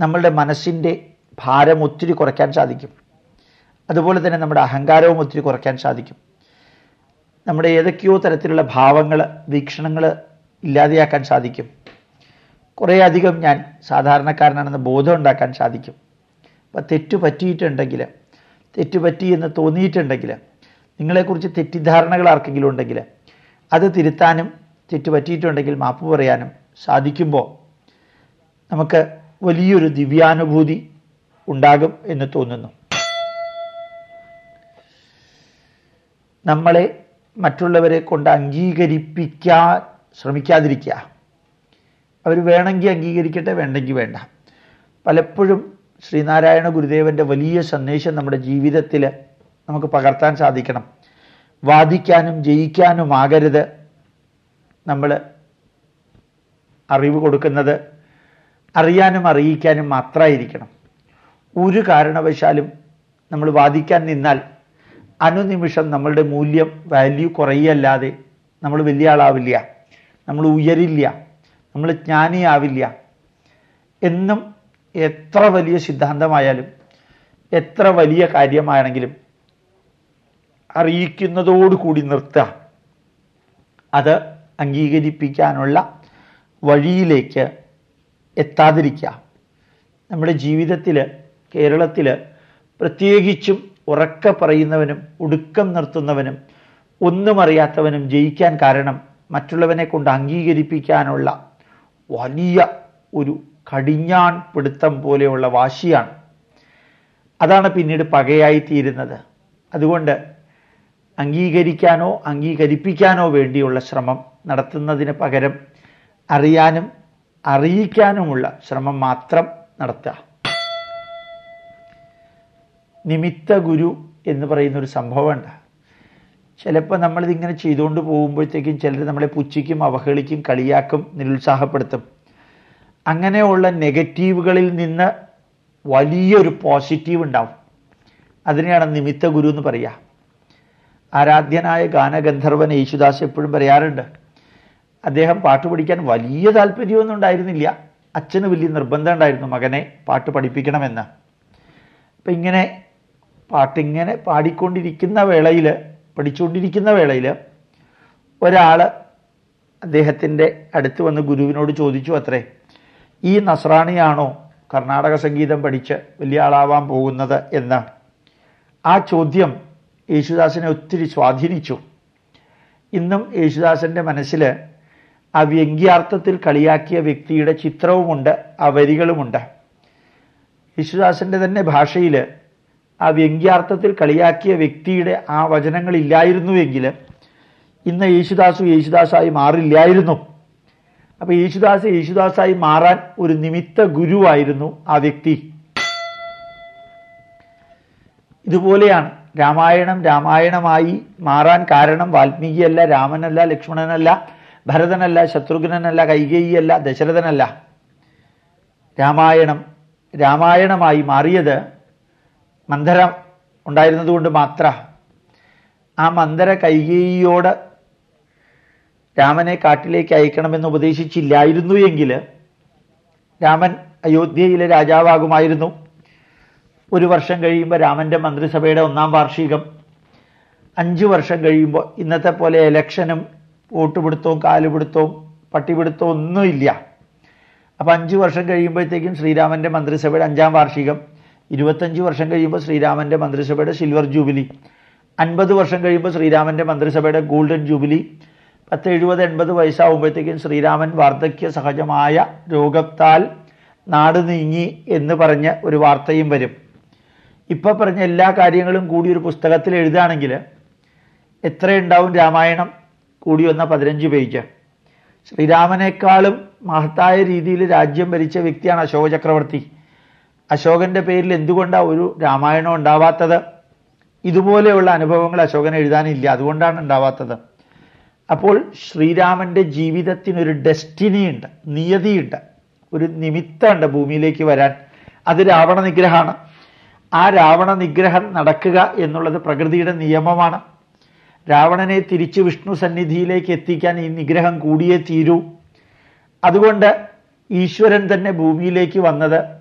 നമ്മളുടെ മനസ്സിന്റെ ഭാരം ഒത്തിരി കുറയ്ക്കാൻ സാധിക്കും. അതുപോലെ തന്നെ നമ്മുടെ അഹങ്കാരവും ഒത്തിരി കുറയ്ക്കാൻ സാധിക്കും. നമ്മുടെ ഏതൊക്കെയോ തരത്തിലുള്ള ഭാവങ്ങൾ വീക്ഷണങ്ങൾ ഇല്ലാതെയാക്കാൻ സാധിക്കും. കുറേയധികം ഞാൻ സാധാരണക്കാരനാണെന്ന് ബോധം ഉണ്ടാക്കാൻ സാധിക്കും. അപ്പം തെറ്റു പറ്റിയിട്ടുണ്ടെങ്കിൽ തെറ്റു പറ്റി എന്ന് തോന്നിയിട്ടുണ്ടെങ്കിൽ നിങ്ങളെക്കുറിച്ച് തെറ്റിദ്ധാരണകൾ ആർക്കെങ്കിലും ഉണ്ടെങ്കിൽ അത് തിരുത്താനും തെറ്റു പറ്റിയിട്ടുണ്ടെങ്കിൽ മാപ്പ് പറയാനും സാധിക്കുമ്പോൾ നമുക്ക് വലിയൊരു ദിവ്യാനുഭൂതി ഉണ്ടാകും എന്ന് തോന്നുന്നു. നമ്മളെ മറ്റുള്ളവരെ കൊണ്ട് അംഗീകരിപ്പിക്കാൻ ശ്രമിക്കാതിരിക്കുക. അവർ വേണമെങ്കിൽ അംഗീകരിക്കട്ടെ വേണ്ടെങ്കിൽ വേണ്ട. പലപ്പോഴും ശ്രീനാരായണ ഗുരുദേവന്റെ വലിയ സന്ദേശം നമ്മുടെ ജീവിതത്തിൽ നമുക്ക് പകർത്താൻ സാധിക്കണം. വാദിക്കാനും ജയിക്കാനുമാകരുത് നമ്മൾ അറിവ് കൊടുക്കുന്നത് അറിയാനും അറിയിക്കാനും മാത്രമായിരിക്കണം ഒരു കാരണവശാലും നമ്മൾ വാദിക്കാൻ നിന്നാൽ അനുനിമിഷം നമ്മളുടെ മൂല്യം വാല്യൂ കുറയല്ലാതെ നമ്മൾ വലിയ ആളാവില്ല. നമ്മൾ ഉയരില്ല. നമ്മൾ ജ്ഞാനിയാവില്ല. എന്നും എത്ര വലിയ സിദ്ധാന്തമായാലും എത്ര വലിയ കാര്യമാണെങ്കിലും അറിയിക്കുന്നതോടുകൂടി നിർത്തുക. അത് അംഗീകരിപ്പിക്കാനുള്ള വഴിയിലേക്ക് എത്താതിരിക്കുക. നമ്മുടെ ജീവിതത്തിൽ കേരളത്തിൽ പ്രത്യേകിച്ചും ഉറക്ക പറയുന്നവനും ഒടുക്കം നിർത്തുന്നവനും ഒന്നും അറിയാത്തവനും ജയിക്കാൻ കാരണം മറ്റുള്ളവനെ കൊണ്ട് അംഗീകരിപ്പിക്കാനുള്ള വലിയ ഒരു കടിഞ്ഞാൺ പിടുത്തം പോലെയുള്ള വാശിയാണ്. അതാണ് പിന്നീട് പകയായി തീരുന്നത് അതുകൊണ്ട് അംഗീകരിക്കാനോ അംഗീകരിപ്പിക്കാനോ വേണ്ടിയുള്ള ശ്രമം നടത്തുന്നതിന് പകരം അറിയാനും അറിയിക്കാനുമുള്ള ശ്രമം മാത്രം നടത്തുക. നിമിത്ത ഗുരു എന്ന് പറയുന്ന ഒരു സംഭവമുണ്ട്. ചിലപ്പോൾ നമ്മളിതിങ്ങനെ ചെയ്തുകൊണ്ട് പോകുമ്പോഴത്തേക്കും ചിലർ നമ്മളെ പുച്ഛിക്കും അവഹേളിക്കും കളിയാക്കും നിരുത്സാഹപ്പെടുത്തും. അങ്ങനെയുള്ള നെഗറ്റീവുകളിൽ നിന്ന് വലിയൊരു പോസിറ്റീവ് ഉണ്ടാവും. അതിനെയാണ് നിമിത്ത ഗുരു എന്ന് പറയുക ആരാധ്യനായ ഗാനഗന്ധർവൻ യേശുദാസ് എപ്പോഴും പറയാറുണ്ട് അദ്ദേഹം പാട്ട് പഠിക്കാൻ വലിയ താല്പര്യമൊന്നും ഉണ്ടായിരുന്നില്ല. അച്ഛന് വലിയ നിർബന്ധം ഉണ്ടായിരുന്നു മകനെ പാട്ട് പഠിപ്പിക്കണമെന്ന്. അപ്പം ഇങ്ങനെ പാട്ടിങ്ങനെ പാടിക്കൊണ്ടിരിക്കുന്ന വേളയിൽ പഠിച്ചുകൊണ്ടിരിക്കുന്ന വേളയിൽ ഒരാൾ അദ്ദേഹത്തിന്റെ അടുത്ത് വന്ന് ഗുരുവിനോട് ചോദിച്ചു അത്രേ ഈ നസ്രാണിയാണോ കർണാടക സംഗീതം പഠിച്ച് വലിയ ആളാവാൻ പോകുന്നത് എന്ന്? ആ ചോദ്യം യേശുദാസിനെ ഒത്തിരി സ്വാധീനിച്ചു. ഇന്നും യേശുദാസിന്റെ മനസ്സിൽ ആ വ്യംഗ്യാർത്ഥത്തിൽ കളിയാക്കിയ വ്യക്തിയുടെ ചിത്രവുമുണ്ട് ആ വരികളുമുണ്ട്. യേശുദാസിന്റെ തന്നെ ഭാഷയിൽ ആ വ്യംഗ്യാർത്ഥത്തിൽ കളിയാക്കിയ വ്യക്തിയുടെ ആ വചനങ്ങളില്ലായിരുന്നുവെങ്കിൽ ഇന്ന് യേശുദാസു യേശുദാസായി മാറില്ലായിരുന്നു. അപ്പൊ യേശുദാസ് യേശുദാസായി മാറാൻ ഒരു നിമിത്ത ഗുരുവായിരുന്നു ആ വ്യക്തി. ഇതുപോലെയാണ് രാമായണം രാമായണമായി മാറാൻ കാരണം വാൽമീകിയല്ല രാമനല്ല ലക്ഷ്മണനല്ല ഭരതനല്ല ശത്രുഘ്നനല്ല കൈകേയിയല്ല ദശരഥനല്ല. രാമായണം രാമായണമായി മാറിയത് മന്ദര ഉണ്ടായിരുന്നതുകൊണ്ട് മാത്ര ആ മന്ദര കൈകേയിയോട് രാമനെ കാട്ടിലേക്ക് അയക്കണമെന്ന് ഉപദേശിച്ചില്ലായിരുന്നു എങ്കിൽ രാമൻ അയോധ്യയിലെ രാജാവാകുമായിരുന്നു. ഒരു വർഷം കഴിയുമ്പോൾ രാമന്റെ മന്ത്രിസഭയുടെ ഒന്നാം വാർഷികം. അഞ്ച് വർഷം കഴിയുമ്പോൾ ഇന്നത്തെ പോലെ ഇലക്ഷനും വോട്ടുപിടുത്തവും കാലുപിടുത്തവും പട്ടിപിടുത്തവും ഒന്നുമില്ല. അപ്പം അഞ്ച് വർഷം കഴിയുമ്പോഴത്തേക്കും ശ്രീരാമന്റെ മന്ത്രിസഭയുടെ അഞ്ചാം വാർഷികം. ഇരുപത്തഞ്ച് വർഷം കഴിയുമ്പോൾ ശ്രീരാമന്റെ മന്ത്രിസഭയുടെ സിൽവർ ജൂബിലി അൻപത് വർഷം കഴിയുമ്പോൾ ശ്രീരാമന്റെ മന്ത്രിസഭയുടെ ഗോൾഡൻ ജൂബിലി പത്ത് എഴുപത് എൺപത് വയസ്സാവുമ്പോഴത്തേക്കും ശ്രീരാമൻ വാർദ്ധക്യ സഹജമായ രോഗത്താൽ നാട് നീങ്ങി എന്ന് പറഞ്ഞ ഒരു വാർത്തയും വരും. ഇപ്പം പറഞ്ഞ എല്ലാ കാര്യങ്ങളും കൂടി ഒരു പുസ്തകത്തിൽ എഴുതുകയാണെങ്കിൽ എത്രയുണ്ടാവും രാമായണം? കൂടി വന്ന പതിനഞ്ച് പേജ്. ശ്രീരാമനേക്കാളും മഹത്തായ രീതിയിൽ രാജ്യം ഭരിച്ച വ്യക്തിയാണ് അശോക ചക്രവർത്തി അശോകന്റെ പേരിൽ എന്തുകൊണ്ടാണ് ഒരു രാമായണം ഉണ്ടാവാത്തത്? ഇതുപോലെയുള്ള അനുഭവങ്ങൾ അശോകൻ എഴുതാനില്ല. അതുകൊണ്ടാണ് ഉണ്ടാവാത്തത്. അപ്പോൾ ശ്രീരാമന്റെ ജീവിതത്തിനൊരു ഡെസ്റ്റിനി ഉണ്ട് നിയതിയുണ്ട് ഒരു നിമിത്തമുണ്ട് ഭൂമിയിലേക്ക് വരാൻ. അത് രാവണ നിഗ്രഹമാണ്. ആ രാവണ നിഗ്രഹം നടക്കുക എന്നുള്ളത് പ്രകൃതിയുടെ നിയമമാണ്. രാവണനെ തിരിച്ച് വിഷ്ണു സന്നിധിയിലേക്ക് എത്തിക്കാൻ ഈ നിഗ്രഹം കൂടിയേ തീരൂ. അതുകൊണ്ട് ഈശ്വരൻ തന്നെ ഭൂമിയിലേക്ക് വന്നത്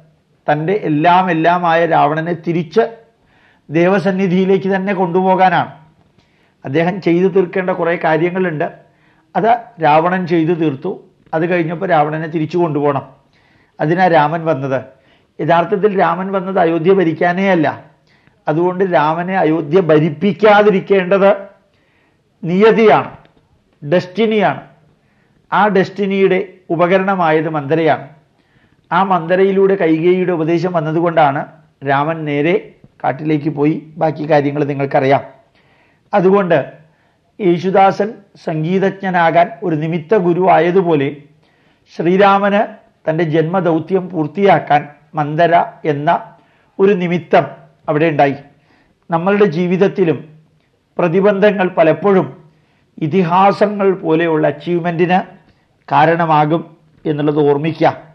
തന്റെ എല്ലാം എല്ലാമായ രാവണനെ തിരിച്ച് ദേവസന്നിധിയിലേക്ക് തന്നെ കൊണ്ടുപോകാനാണ്. അദ്ദേഹം ചെയ്തു തീർക്കേണ്ട കുറേ കാര്യങ്ങളുണ്ട്. അത് രാവണൻ ചെയ്തു തീർത്തു. അത് കഴിഞ്ഞപ്പോൾ രാവണനെ തിരിച്ചു കൊണ്ടുപോകണം. അതിനാ രാമൻ വന്നത്. യഥാർത്ഥത്തിൽ രാമൻ വന്നത് അയോധ്യ ഭരിക്കാനേ അല്ല. അതുകൊണ്ട് രാമനെ അയോധ്യ ഭരിപ്പിക്കാതിരിക്കേണ്ടത് നിയതിയാണ് ഡെസ്റ്റിനിയാണ്. ആ ഡെസ്റ്റിനിയുടെ ഉപകരണമായത് മന്ദരയാണ്. ആ മന്ദരയിലൂടെ കൈകേയിയുടെ ഉപദേശം വന്നതുകൊണ്ടാണ് രാമൻ നേരെ കാട്ടിലേക്ക് പോയി. ബാക്കി കാര്യങ്ങൾ നിങ്ങൾക്കറിയാം. അതുകൊണ്ട് യേശുദാസൻ സംഗീതജ്ഞനാകാൻ ഒരു നിമിത്ത ഗുരു ആയതുപോലെ ശ്രീരാമന് തന്റെ ജന്മദൗത്യം പൂർത്തിയാക്കാൻ മന്ദര എന്ന ഒരു നിമിത്തം അവിടെ ഉണ്ടായി. നമ്മളുടെ ജീവിതത്തിലും പ്രതിബന്ധങ്ങൾ പലപ്പോഴും ഇതിഹാസങ്ങൾ പോലെയുള്ള അച്ചീവ്മെന്റിന് കാരണമാകും എന്നുള്ളത് ഓർമ്മിക്കുക.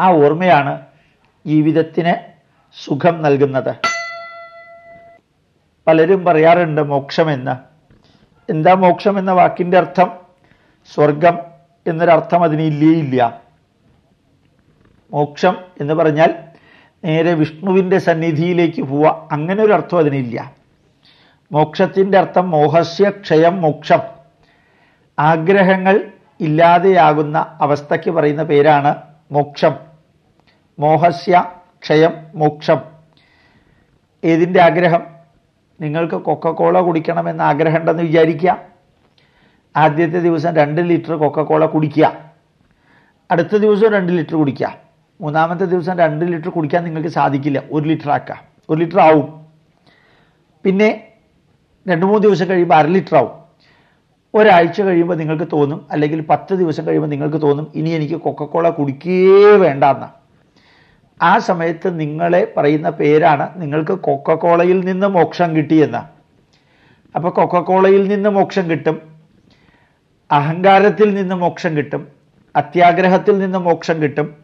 ആ ഓർമ്മയാണ് ജീവിതത്തിന് സുഖം നൽകുന്നത്. പലരും പറയാറുണ്ട് മോക്ഷമെന്ന്. എന്താ മോക്ഷം എന്ന വാക്കിന്റെ അർത്ഥം? സ്വർഗം എന്നൊരർത്ഥം അതിന് ഇല്ലേ ഇല്ല. മോക്ഷം എന്ന് പറഞ്ഞാൽ നേരെ വിഷ്ണുവിന്റെ സന്നിധിയിലേക്ക് പോവുക. അങ്ങനെ ഒരു അർത്ഥം അതിനില്ല മോക്ഷത്തിന്റെ അർത്ഥം മോഹസ്യ ക്ഷയം മോക്ഷം. ആഗ്രഹങ്ങൾ ഇല്ലാതെയാകുന്ന അവസ്ഥയ്ക്ക് പറയുന്ന പേരാണ് മോക്ഷം. മോഹസ്യ ക്ഷയം മോക്ഷം. ഏതിന്റെ ആഗ്രഹം? നിങ്ങൾക്ക് കൊക്കക്കോള കുടിക്കണമെന്ന് ആഗ്രഹമുണ്ടെന്ന് വിചാരിക്കുക. ആദ്യത്തെ ദിവസം രണ്ട് ലിറ്റർ കൊക്കക്കോള കുടിക്കുക. അടുത്ത ദിവസം രണ്ട് ലിറ്റർ കുടിക്കുക. മൂന്നാമത്തെ ദിവസം രണ്ട് ലിറ്റർ കുടിക്കാൻ നിങ്ങൾക്ക് സാധിക്കില്ല. ഒരു ലിറ്റർ ആക്കുക. ഒരു ലിറ്റർ ആവും. പിന്നെ രണ്ട് മൂന്ന് ദിവസം കഴിയുമ്പോൾ അര ലിറ്റർ ആവും. ഒരാഴ്ച കഴിയുമ്പോൾ നിങ്ങൾക്ക് തോന്നും അല്ലെങ്കിൽ പത്ത് ദിവസം കഴിയുമ്പോൾ നിങ്ങൾക്ക് തോന്നും ഇനി എനിക്ക് കൊക്കക്കോള കുടിക്കേ വേണ്ടെന്ന് ആ സമയത്ത് നിങ്ങളെ പറയുന്ന പേരാണ് നിങ്ങൾക്ക് കൊക്കക്കോളയിൽ നിന്ന് മോക്ഷം കിട്ടിയെന്ന്. അപ്പോൾ കൊക്കക്കോളയിൽ നിന്ന് മോക്ഷം കിട്ടും അഹങ്കാരത്തിൽ നിന്ന് മോക്ഷം കിട്ടും അത്യാഗ്രഹത്തിൽ നിന്ന് മോക്ഷം കിട്ടും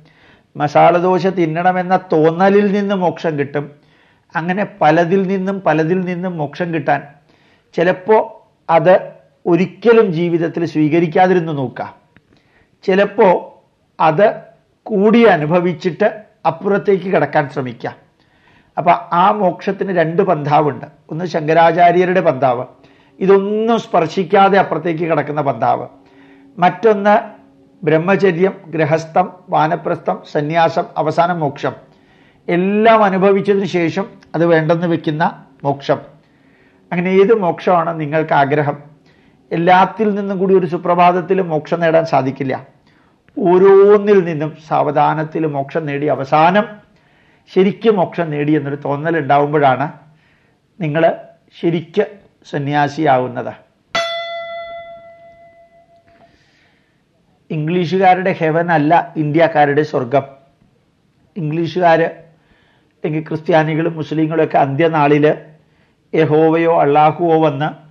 മസാലദോശ തിന്നണമെന്ന തോന്നലിൽ നിന്ന് മോക്ഷം കിട്ടും അങ്ങനെ പലതിൽ നിന്നും പലതിൽ നിന്നും മോക്ഷം കിട്ടാൻ ചിലപ്പോൾ അത് ഒരിക്കലും ജീവിതത്തിൽ സ്വീകരിക്കാതിരുന്നു നോക്കാം. ചിലപ്പോൾ അത് കൂടി അനുഭവിച്ചിട്ട് അപ്പുറത്തേക്ക് കിടക്കാൻ ശ്രമിക്കാം. അപ്പൊ ആ മോക്ഷത്തിന് രണ്ട് പന്ഥാവുണ്ട് ഒന്ന് ശങ്കരാചാര്യരുടെ പന്ഥാവ് ഇതൊന്നും സ്പർശിക്കാതെ അപ്പുറത്തേക്ക് കിടക്കുന്ന പന്ഥാവ് മറ്റൊന്ന് ബ്രഹ്മചര്യം ഗൃഹസ്ഥം വാനപ്രസ്ഥം സന്യാസം അവസാന മോക്ഷം. എല്ലാം അനുഭവിച്ചതിന് ശേഷം അത് വേണ്ടെന്ന് വെക്കുന്ന മോക്ഷം. അങ്ങനെ ഏത് മോക്ഷമാണ് നിങ്ങൾക്ക് ആഗ്രഹം എല്ലാത്തിൽ നിന്നും കൂടി ഒരു സുപ്രഭാതത്തിൽ മോക്ഷം നേടാൻ സാധിക്കില്ല. ഓരോന്നിൽ നിന്നും സാവധാനത്തിൽ മോക്ഷം നേടി അവസാനം ശരിക്കും മോക്ഷം നേടി എന്നൊരു തോന്നൽ ഉണ്ടാവുമ്പോഴാണ് നിങ്ങൾ ശരിക്ക് സന്യാസിയാവുന്നത്. ഇംഗ്ലീഷുകാരുടെ ഹെവൻ അല്ല ഇന്ത്യക്കാരുടെ സ്വർഗം ഇംഗ്ലീഷുകാർ അല്ലെങ്കിൽ ക്രിസ്ത്യാനികളും മുസ്ലിങ്ങളും ഒക്കെ അന്ത്യനാളിൽ യഹോവയോ അള്ളാഹുവോ വന്ന്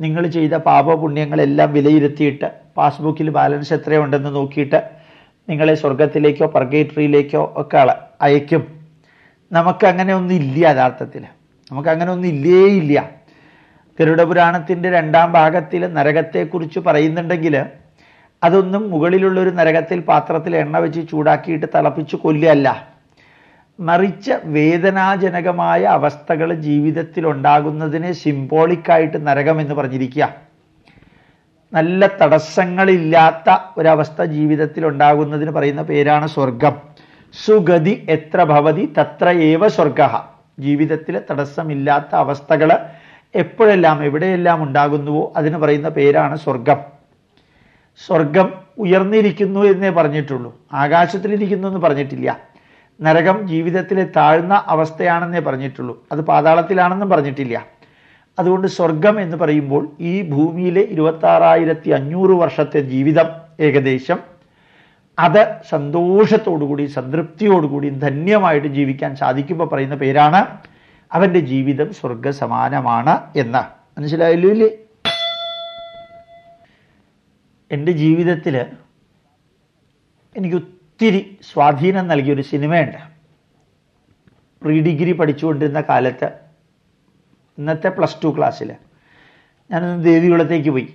നിങ്ങൾ ചെയ്ത പാപപുണ്യങ്ങളെല്ലാം വിലയിരുത്തിയിട്ട് പാസ്ബുക്കിൽ ബാലൻസ് എത്രയുണ്ടെന്ന് നോക്കിയിട്ട് നിങ്ങളെ സ്വർഗത്തിലേക്കോ പർഗേറ്ററിയിലേക്കോ ഒക്കെ അയക്കും നമുക്കങ്ങനെ ഒന്നും ഇല്ല യഥാർത്ഥത്തിൽ. നമുക്കങ്ങനെ ഒന്നും ഇല്ലേ ഇല്ല ഗരുഡപുരാണത്തിന്റെ രണ്ടാം ഭാഗത്തിൽ നരകത്തെക്കുറിച്ച് പറയുന്നുണ്ടെങ്കിൽ അതൊന്നും മുകളിലുള്ളൊരു നരകത്തിൽ പാത്രത്തിൽ എണ്ണ വെച്ച് ചൂടാക്കിയിട്ട് തിളപ്പിച്ച് കൊല്ലല്ല മറിച്ച് വേദനാജനകമായ അവസ്ഥകൾ ജീവിതത്തിൽ ഉണ്ടാകുന്നതിനെ സിംബോളിക്കായിട്ട് നരകം എന്ന് പറഞ്ഞിരിക്കുക. നല്ല തടസ്സങ്ങളില്ലാത്ത ഒരവസ്ഥ ജീവിതത്തിൽ ഉണ്ടാകുന്നതിന് പറയുന്ന പേരാണ് സ്വർഗം. സുഗതി എത്ര ഭവതി തത്ര ഏവ സ്വർഗ. ജീവിതത്തിൽ തടസ്സമില്ലാത്ത അവസ്ഥകൾ എപ്പോഴെല്ലാം എവിടെയെല്ലാം ഉണ്ടാകുന്നുവോ അതിന് പറയുന്ന പേരാണ് സ്വർഗം. സ്വർഗം ഉയർന്നിരിക്കുന്നു എന്നേ പറഞ്ഞിട്ടുള്ളൂ. ആകാശത്തിലിരിക്കുന്നു എന്ന് പറഞ്ഞിട്ടില്ല. നരകം ജീവിതത്തിലെ താഴ്ന്ന അവസ്ഥയാണെന്നേ പറഞ്ഞിട്ടുള്ളൂ. അത് പാതാളത്തിലാണെന്നും പറഞ്ഞിട്ടില്ല. അതുകൊണ്ട് സ്വർഗം എന്ന് പറയുമ്പോൾ ഈ ഭൂമിയിലെ ഇരുപത്താറായിരത്തി അഞ്ഞൂറ് വർഷത്തെ ജീവിതം ഏകദേശം. അത് സന്തോഷത്തോടുകൂടി സംതൃപ്തിയോടുകൂടി ധന്യമായിട്ട് ജീവിക്കാൻ സാധിക്കുമ്പോൾ പറയുന്ന പേരാണ് അവന്റെ ജീവിതം സ്വർഗസമാനമാണ് എന്ന്. മനസ്സിലായല്ലോ? ഇല്ലേ എന്റെ ജീവിതത്തിൽ എനിക്ക് ഒത്തിരി സ്വാധീനം നൽകിയൊരു സിനിമയുണ്ട്. പ്രീ ഡിഗ്രി പഠിച്ചുകൊണ്ടിരുന്ന കാലത്ത് ഇന്നത്തെ പ്ലസ് ടു ക്ലാസ്സിൽ ഞാനൊന്ന് ദേവികുളത്തേക്ക് പോയി.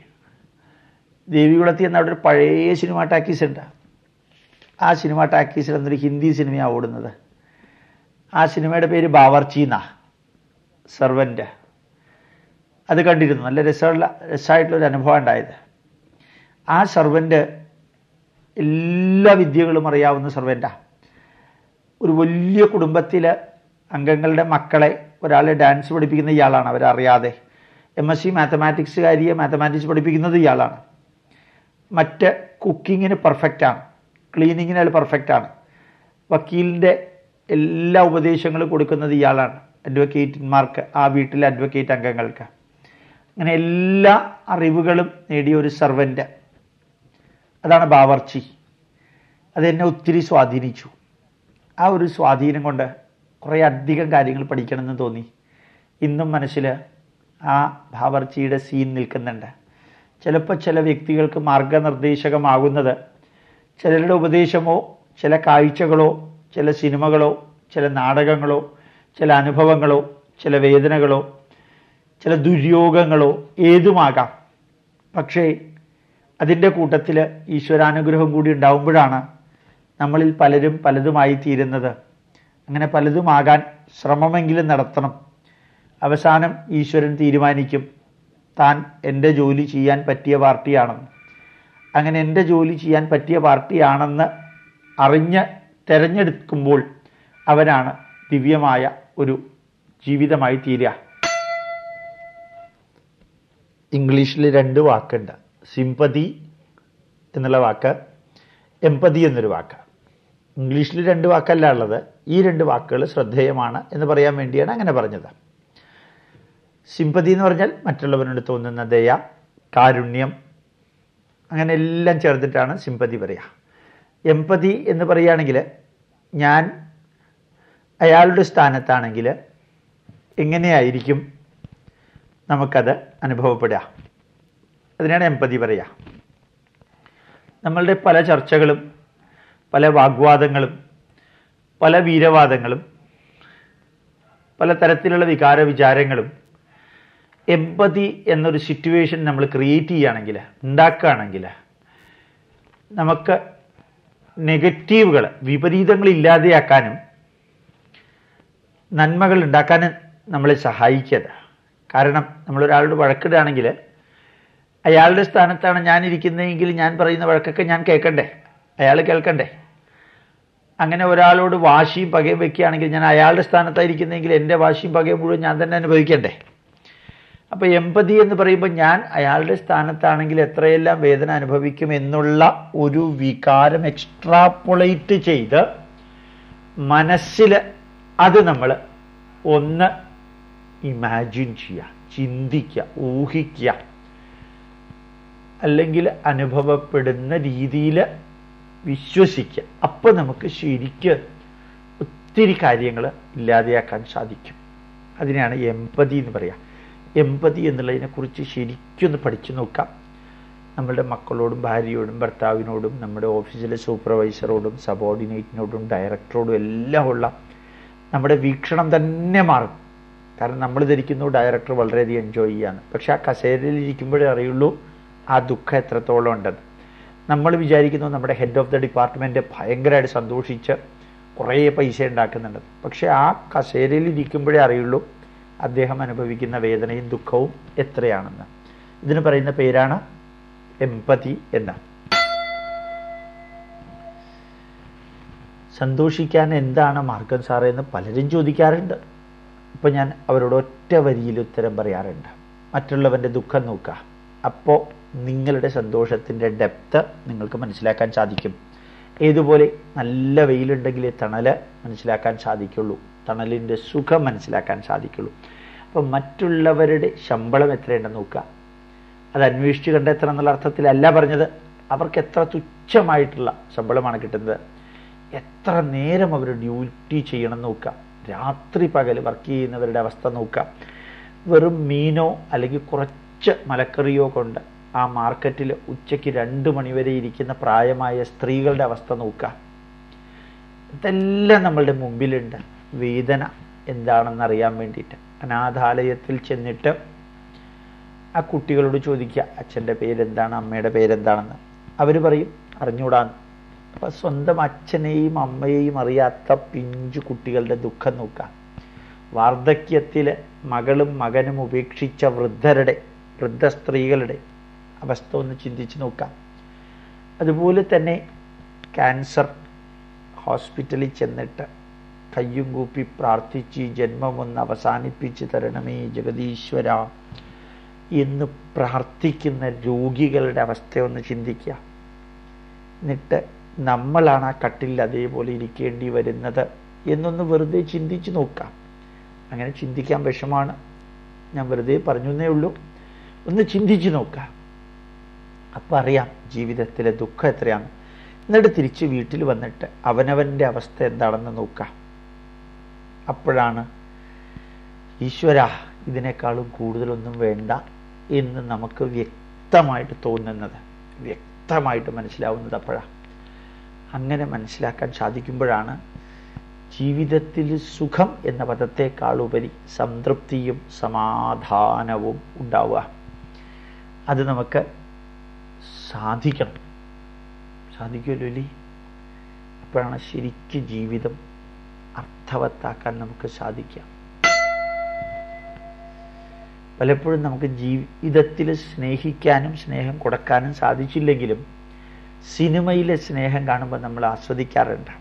ദേവികുളത്തിൽ നിന്ന് അവിടെ ഒരു പഴയ സിനിമ ടാക്കീസ് ഉണ്ട്. ആ സിനിമ ടാക്കീസിൽ എന്നൊരു ഹിന്ദി സിനിമയാണ് ഓടുന്നത്. ആ സിനിമയുടെ പേര് ബാവർച്ചി എന്നാ സെർവന്റ് അത് കണ്ടിരുന്നു. നല്ല രസമുള്ള രസമായിട്ടുള്ളൊരു അനുഭവം ഉണ്ടായത്. ആ സെർവന്റ് എല്ലാ വിദ്യകളും അറിയാവുന്ന സെർവന്റാണ് ഒരു വലിയ കുടുംബത്തിലെ അംഗങ്ങളുടെ മക്കളെ ഒരാളെ ഡാൻസ് പഠിപ്പിക്കുന്ന ഇയാളാണ് അവരറിയാതെ. എം എസ് സി മാത്തമാറ്റിക്സുകാരിയെ മാത്തമാറ്റിക്സ് പഠിപ്പിക്കുന്നത് ഇയാളാണ്. മറ്റ് കുക്കിങ്ങിന് പെർഫെക്റ്റാണ് ക്ലീനിങ്ങിന് അയാൾ പെർഫെക്റ്റാണ് വക്കീലിന്റെ എല്ലാ ഉപദേശങ്ങളും കൊടുക്കുന്നത് ഇയാളാണ്. അഡ്വക്കേറ്റന്മാർക്ക് ആ വീട്ടിലെ അഡ്വക്കേറ്റ് അംഗങ്ങൾക്ക്. അങ്ങനെ എല്ലാ അറിവുകളും നേടിയ ഒരു സർവന്റ് അതാണ് ബാവർച്ചി. അതെന്നെ ഒത്തിരി സ്വാധീനിച്ചു. ആ ഒരു സ്വാധീനം കൊണ്ട് കുറേ അധികം കാര്യങ്ങൾ പഠിക്കണമെന്ന് തോന്നി. ഇന്നും മനസ്സിൽ ആ ഭാവർച്ചിയുടെ സീൻ നിൽക്കുന്നുണ്ട്. ചിലപ്പോൾ ചില വ്യക്തികൾക്ക് മാർഗനിർദ്ദേശകമാകുന്നത് ചിലരുടെ ഉപദേശമോ ചില കാഴ്ചകളോ ചില സിനിമകളോ ചില നാടകങ്ങളോ ചില അനുഭവങ്ങളോ ചില വേദനകളോ ചില ദുര്യോഗങ്ങളോ ഏതുമാകാം. പക്ഷേ അതിന്റെ കൂട്ടത്തിൽ ഈശ്വരാനുഗ്രഹം കൂടി ഉണ്ടാവുമ്പോഴാണ് നമ്മളിൽ പലരും പലതുമായി തീരുന്നത്. അങ്ങനെ പലതുമാകാൻ ശ്രമമെങ്കിലും നടത്തണം. അവസാനം ഈശ്വരൻ തീരുമാനിക്കും താൻ എന്റെ ജോലി ചെയ്യാൻ പറ്റിയ പാർട്ടിയാണെന്ന്. അങ്ങനെ എന്റെ ജോലി ചെയ്യാൻ പറ്റിയ പാർട്ടിയാണെന്ന് അറിഞ്ഞ് തിരഞ്ഞെടുക്കുമ്പോൾ അവനാണ് ദിവ്യമായ ഒരു ജീവിതമായി തീരുക. ഇംഗ്ലീഷിൽ രണ്ട് വാക്കുണ്ട്. സിമ്പതി എന്നുള്ള വാക്ക് എമ്പതി എന്നൊരു വാക്ക്. ഇംഗ്ലീഷിൽ രണ്ട് വാക്കല്ല ഉള്ളത്. ഈ രണ്ട് വാക്കുകൾ ശ്രദ്ധേയമാണ് എന്ന് പറയാൻ വേണ്ടിയാണ് അങ്ങനെ പറഞ്ഞത്. സിംപതി എന്ന് പറഞ്ഞാൽ മറ്റുള്ളവരോട് തോന്നുന്ന ദയ കാരുണ്യം അങ്ങനെ എല്ലാം ചേർത്തിട്ടാണ് സിംപതി പറയുക എമ്പതി എന്ന് പറയുകയാണെങ്കിൽ ഞാൻ അയാളുടെ സ്ഥാനത്താണെങ്കിൽ എങ്ങനെയായിരിക്കും നമുക്കത് അനുഭവപ്പെടുക? അതിനാണ് എമ്പതി പറയുക നമ്മളുടെ പല ചർച്ചകളും പല വാഗ്വാദങ്ങളും പല വീരവാദങ്ങളും പല തരത്തിലുള്ള വികാര വിചാരങ്ങളും എമ്പതി എന്നൊരു സിറ്റുവേഷൻ നമ്മൾ ക്രിയേറ്റ് ചെയ്യുകയാണെങ്കിൽ ഉണ്ടാക്കുകയാണെങ്കിൽ നമുക്ക് നെഗറ്റീവുകൾ വിപരീതങ്ങൾ ഇല്ലാതെയാക്കാനും നന്മകൾ ഉണ്ടാക്കാനും നമ്മളെ സഹായിക്കുക. കാരണം നമ്മളൊരാളോട് വഴക്കിടുകയാണെങ്കിൽ അയാളുടെ സ്ഥാനത്താണ് ഞാൻ ഇരിക്കുന്നതെങ്കിൽ ഞാൻ പറയുന്ന വഴക്കൊക്കെ ഞാൻ കേൾക്കണ്ടേ? അയാൾ കേൾക്കണ്ടേ? അങ്ങനെ ഒരാളോട് വാശിയും പകയും വെക്കുകയാണെങ്കിൽ ഞാൻ അയാളുടെ സ്ഥാനത്തായിരിക്കുന്നെങ്കിൽ എന്റെ വാശിയും പകയും മുഴുവൻ ഞാൻ തന്നെ അനുഭവിക്കണ്ടേ? അപ്പോൾ എമ്പതി എന്ന് പറയുമ്പോൾ ഞാൻ അയാളുടെ സ്ഥാനത്താണെങ്കിൽ എത്രയെല്ലാം വേദന അനുഭവിക്കും എന്നുള്ള ഒരു വികാരം എക്സ്ട്രാപ്പൊളേറ്റ് ചെയ്ത് മനസ്സിൽ അത് നമ്മൾ ഒന്ന് ഇമാജിൻ ചെയ്യുക ചിന്തിക്കുക ഊഹിക്കുക. അല്ലെങ്കിൽ അനുഭവപ്പെടുന്ന രീതിയിൽ വിശ്വസിക്കുക. അപ്പോൾ നമുക്ക് ശരിക്ക് ഒത്തിരി കാര്യങ്ങൾ ഇല്ലാതെയാക്കാൻ സാധിക്കും. അതിനെയാണ് എമ്പതി എന്ന് പറയുക എമ്പതി എന്നുള്ളതിനെക്കുറിച്ച് ശരിക്കൊന്ന് പഠിച്ചു നോക്കാം. നമ്മളുടെ മക്കളോടും ഭാര്യയോടും ഭർത്താവിനോടും നമ്മുടെ ഓഫീസിലെ സൂപ്പർവൈസറോടും സബോർഡിനേറ്റിനോടും ഡയറക്ടറോടും എല്ലാം ഉള്ള നമ്മുടെ വീക്ഷണം തന്നെ മാറും. കാരണം നമ്മൾ ധരിക്കുന്നു ഡയറക്ടർ വളരെയധികം എൻജോയ് ചെയ്യാണ് പക്ഷെ ആ കസേരയിൽ ഇരിക്കുമ്പോഴേ അറിയുള്ളൂ ആ ദുഃഖം എത്രത്തോളം ഉണ്ടെന്ന്. നമ്മൾ വിചാരിക്കുന്നു നമ്മുടെ ഹെഡ് ഓഫ് ദ ഡിപ്പാർട്ട്മെന്റ് ഭയങ്കരമായിട്ട് സന്തോഷിച്ച് കുറേ പൈസ ഉണ്ടാക്കുന്നുണ്ട്. പക്ഷേ ആ കസേരയിൽ ഇരിക്കുമ്പോഴേ അറിയുള്ളൂ അദ്ദേഹം അനുഭവിക്കുന്ന വേദനയും ദുഃഖവും എത്രയാണെന്ന്. ഇതിന് പറയുന്ന പേരാണ് എമ്പതി എന്ന് സന്തോഷിക്കാൻ എന്താണ് മാർഗം സാറേ എന്ന് പലരും ചോദിക്കാറുണ്ട്. ഇപ്പം ഞാൻ അവരോട് ഒറ്റ വരിയിൽ ഉത്തരം പറയാറുണ്ട്. മറ്റുള്ളവന്റെ ദുഃഖം നോക്കുക. അപ്പോൾ നിങ്ങളുടെ സന്തോഷത്തിന്റെ ഡെപ്ത് നിങ്ങൾക്ക് മനസ്സിലാക്കാൻ സാധിക്കും. ഏതുപോലെ നല്ല വെയിലുണ്ടെങ്കിലേ തണൽ മനസ്സിലാക്കാൻ സാധിക്കുള്ളൂ. തണലിന്റെ സുഖം മനസ്സിലാക്കാൻ സാധിക്കുള്ളൂ. അപ്പം മറ്റുള്ളവരുടെ ശമ്പളം എത്രയുണ്ടെന്ന് നോക്കുക. അത് അന്വേഷിച്ച് കണ്ടെത്തണം എന്നുള്ള അർത്ഥത്തിലല്ല പറഞ്ഞത്. അവർക്ക് എത്ര തുച്ഛമായിട്ടുള്ള ശമ്പളമാണ് കിട്ടുന്നത്. എത്ര നേരം അവർ ഡ്യൂട്ടി ചെയ്യണം നോക്കുക. രാത്രി പകൽ വർക്ക് ചെയ്യുന്നവരുടെ അവസ്ഥ നോക്കുക. വെറും മീനോ അല്ലെങ്കിൽ കുറച്ച് മലക്കറിയോ കൊണ്ട് ആ മാർക്കറ്റിൽ ഉച്ചയ്ക്ക് രണ്ട് മണിവരെ ഇരിക്കുന്ന പ്രായമായ സ്ത്രീകളുടെ അവസ്ഥ നോക്കുക. ഇതെല്ലാം നമ്മളുടെ മുമ്പിലുണ്ട്. വേദന എന്താണെന്ന് അറിയാൻ വേണ്ടിയിട്ട്. അനാഥാലയത്തിൽ ചെന്നിട്ട് ആ കുട്ടികളോട് ചോദിക്കുക അച്ഛന്റെ പേരെന്താണ്? അമ്മയുടെ പേരെന്താണെന്ന്? അവർ പറയും അറിഞ്ഞൂടാന്ന്. അപ്പം സ്വന്തം അച്ഛനെയും അമ്മയെയും അറിയാത്ത പിഞ്ചു കുട്ടികളുടെ ദുഃഖം നോക്കുക. വാർദ്ധക്യത്തിൽ മകളും മകനും ഉപേക്ഷിച്ച വൃദ്ധരുടെ വൃദ്ധ സ്ത്രീകളുടെ അവസ്ഥ ഒന്ന് ചിന്തിച്ച് നോക്കാം. അതുപോലെ തന്നെ ക്യാൻസർ ഹോസ്പിറ്റലിൽ ചെന്നിട്ട് കയ്യും കൂപ്പി പ്രാർത്ഥിച്ച് ഈ ജന്മം ഒന്ന് അവസാനിപ്പിച്ച് തരണമേ ജഗതീശ്വര എന്ന് പ്രാർത്ഥിക്കുന്ന രോഗികളുടെ അവസ്ഥ ഒന്ന് ചിന്തിക്കുക. എന്നിട്ട് നമ്മളാണ് ആ കട്ടിൽ അതേപോലെ ഇരിക്കേണ്ടി വരുന്നത് എന്നൊന്ന് വെറുതെ ചിന്തിച്ച് നോക്കാം. അങ്ങനെ ചിന്തിക്കാൻ വിഷമാണ്. ഞാൻ വെറുതെ പറഞ്ഞേ ഉള്ളൂ. ഒന്ന് ചിന്തിച്ച് നോക്കാം. അപ്പം അറിയാം ജീവിതത്തിലെ ദുഃഖം എത്രയാണ്. എന്നിട്ട് തിരിച്ച് വീട്ടിൽ വന്നിട്ട് അവനവന്റെ അവസ്ഥ എന്താണെന്ന് നോക്കാം. അപ്പോഴാണ് ഈശ്വര ഇതിനേക്കാളും കൂടുതലൊന്നും വേണ്ട എന്ന് നമുക്ക് വ്യക്തമായിട്ട് തോന്നുന്നത്. വ്യക്തമായിട്ട് മനസ്സിലാവുന്നത് അപ്പോഴാണ് അങ്ങനെ മനസ്സിലാക്കാൻ സാധിക്കുമ്പോഴാണ് ജീവിതത്തിൽ സുഖം എന്ന പദത്തെക്കാളുപരി സംതൃപ്തിയും സമാധാനവും ഉണ്ടാവുക. അത് നമുക്ക് സാധിക്കണം. സാധിക്കുമല്ലോ ഇല്ലേ അപ്പോഴാണ് ശരിക്ക് ജീവിതം അർത്ഥവത്താക്കാൻ നമുക്ക് സാധിക്കാം പലപ്പോഴും നമുക്ക് ജീവിതത്തിൽ സ്നേഹിക്കാനും സ്നേഹം കൊടുക്കാനും സാധിച്ചില്ലെങ്കിലും സിനിമയിലെ സ്നേഹം കാണുമ്പോൾ നമ്മൾ ആസ്വദിക്കാറുണ്ട്.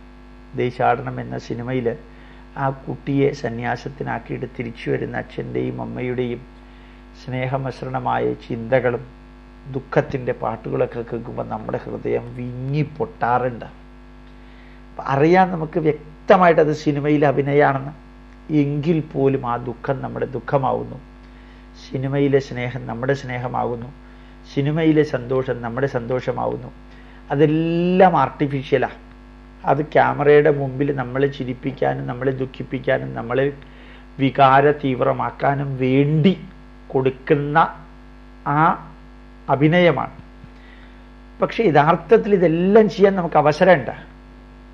ദേശാടനം എന്ന സിനിമയിൽ ആ കുട്ടിയെ സന്യാസത്തിനാക്കിയിട്ട് തിരിച്ചു വരുന്ന അച്ഛന്റെയും അമ്മയുടെയും സ്നേഹമിശ്രണമായ ചിന്തകളും ദുഃഖത്തിന്റെ പാട്ടുകളൊക്കെ കേൾക്കുമ്പോൾ നമ്മുടെ ഹൃദയം വിങ്ങി പൊട്ടാറുണ്ട്. അറിയാൻ നമുക്ക് വ്യക്തമായിട്ട് അത് സിനിമയിൽ അഭിനയമാണെന്ന് എങ്കിൽ പോലും ആ ദുഃഖം നമ്മുടെ ദുഃഖമാവുന്നു. സിനിമയിലെ സ്നേഹം നമ്മുടെ സ്നേഹമാകുന്നു സിനിമയിലെ സന്തോഷം നമ്മുടെ സന്തോഷമാവുന്നു. അതെല്ലാം ആർട്ടിഫിഷ്യലാണ് അത് ക്യാമറയുടെ മുമ്പിൽ നമ്മളെ ചിരിപ്പിക്കാനും നമ്മളെ ദുഃഖിപ്പിക്കാനും നമ്മളെ വികാര തീവ്രമാക്കാനും വേണ്ടി കൊടുക്കുന്ന ആ അഭിനയമാണ്. പക്ഷേ യഥാർത്ഥത്തിൽ ഇതെല്ലാം ചെയ്യാൻ നമുക്ക് അവസരമുണ്ട്.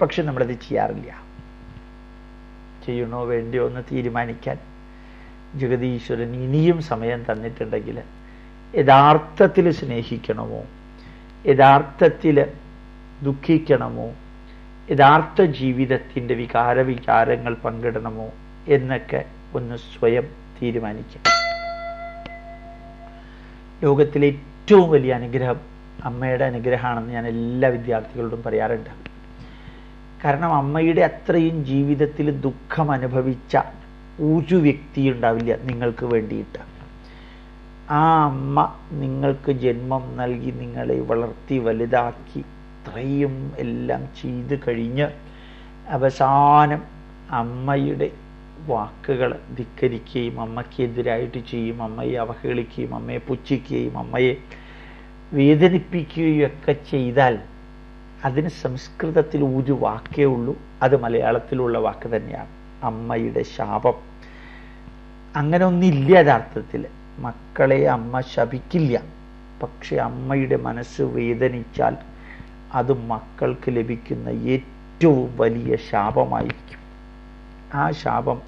പക്ഷെ നമ്മളത് ചെയ്യാറില്ല. ചെയ്യണോ വേണ്ടിയോ എന്ന് തീരുമാനിക്കാൻ ജഗതീശ്വരൻ ഇനിയും സമയം തന്നിട്ടുണ്ടെങ്കിൽ യഥാർത്ഥത്തിൽ സ്നേഹിക്കണമോ? യഥാർത്ഥത്തിൽ ദുഃഖിക്കണമോ? യഥാർത്ഥ ജീവിതത്തിന്റെ വികാര വിചാരങ്ങൾ പങ്കിടണമോ? എന്നൊക്കെ ഒന്ന് സ്വയം തീരുമാനിക്കാം ലോകത്തിലെ ഏറ്റവും വലിയ അനുഗ്രഹം അമ്മയുടെ അനുഗ്രഹമാണെന്ന് ഞാൻ എല്ലാ വിദ്യാർത്ഥികളോടും പറയാറുണ്ട്. കാരണം അമ്മയുടെ അത്രയും ജീവിതത്തിൽ ദുഃഖം അനുഭവിച്ച ഒരു വ്യക്തി ഉണ്ടാവില്ല നിങ്ങൾക്ക് വേണ്ടിയിട്ട്. ആ അമ്മ നിങ്ങൾക്ക് ജന്മം നൽകി നിങ്ങളെ വളർത്തി വലുതാക്കി ഇത്രയും എല്ലാം ചെയ്ത് കഴിഞ്ഞ് അവസാനം അമ്മയുടെ വാക്കുകൾ ധിക്കരിക്കുകയും അമ്മയ്ക്കെതിരായിട്ട് ചെയ്യും അമ്മയെ അവഹേളിക്കുകയും അമ്മയെ പുച്ഛിക്കുകയും അമ്മയെ വേദനിപ്പിക്കുകയും ഒക്കെ ചെയ്താൽ അതിന് സംസ്കൃതത്തിൽ ഒരു വാക്കേ ഉള്ളൂ. അത് മലയാളത്തിലുള്ള വാക്ക് തന്നെയാണ്. അമ്മയുടെ ശാപം. അങ്ങനെ ഒന്നില്ല യഥാർത്ഥത്തിൽ. മക്കളെ അമ്മ ശപിക്കില്ല. പക്ഷെ അമ്മയുടെ മനസ്സ് വേദനിച്ചാൽ അത് മക്കൾക്ക് ലഭിക്കുന്ന ഏറ്റവും വലിയ ശാപമായിരിക്കും. ആ ശാപം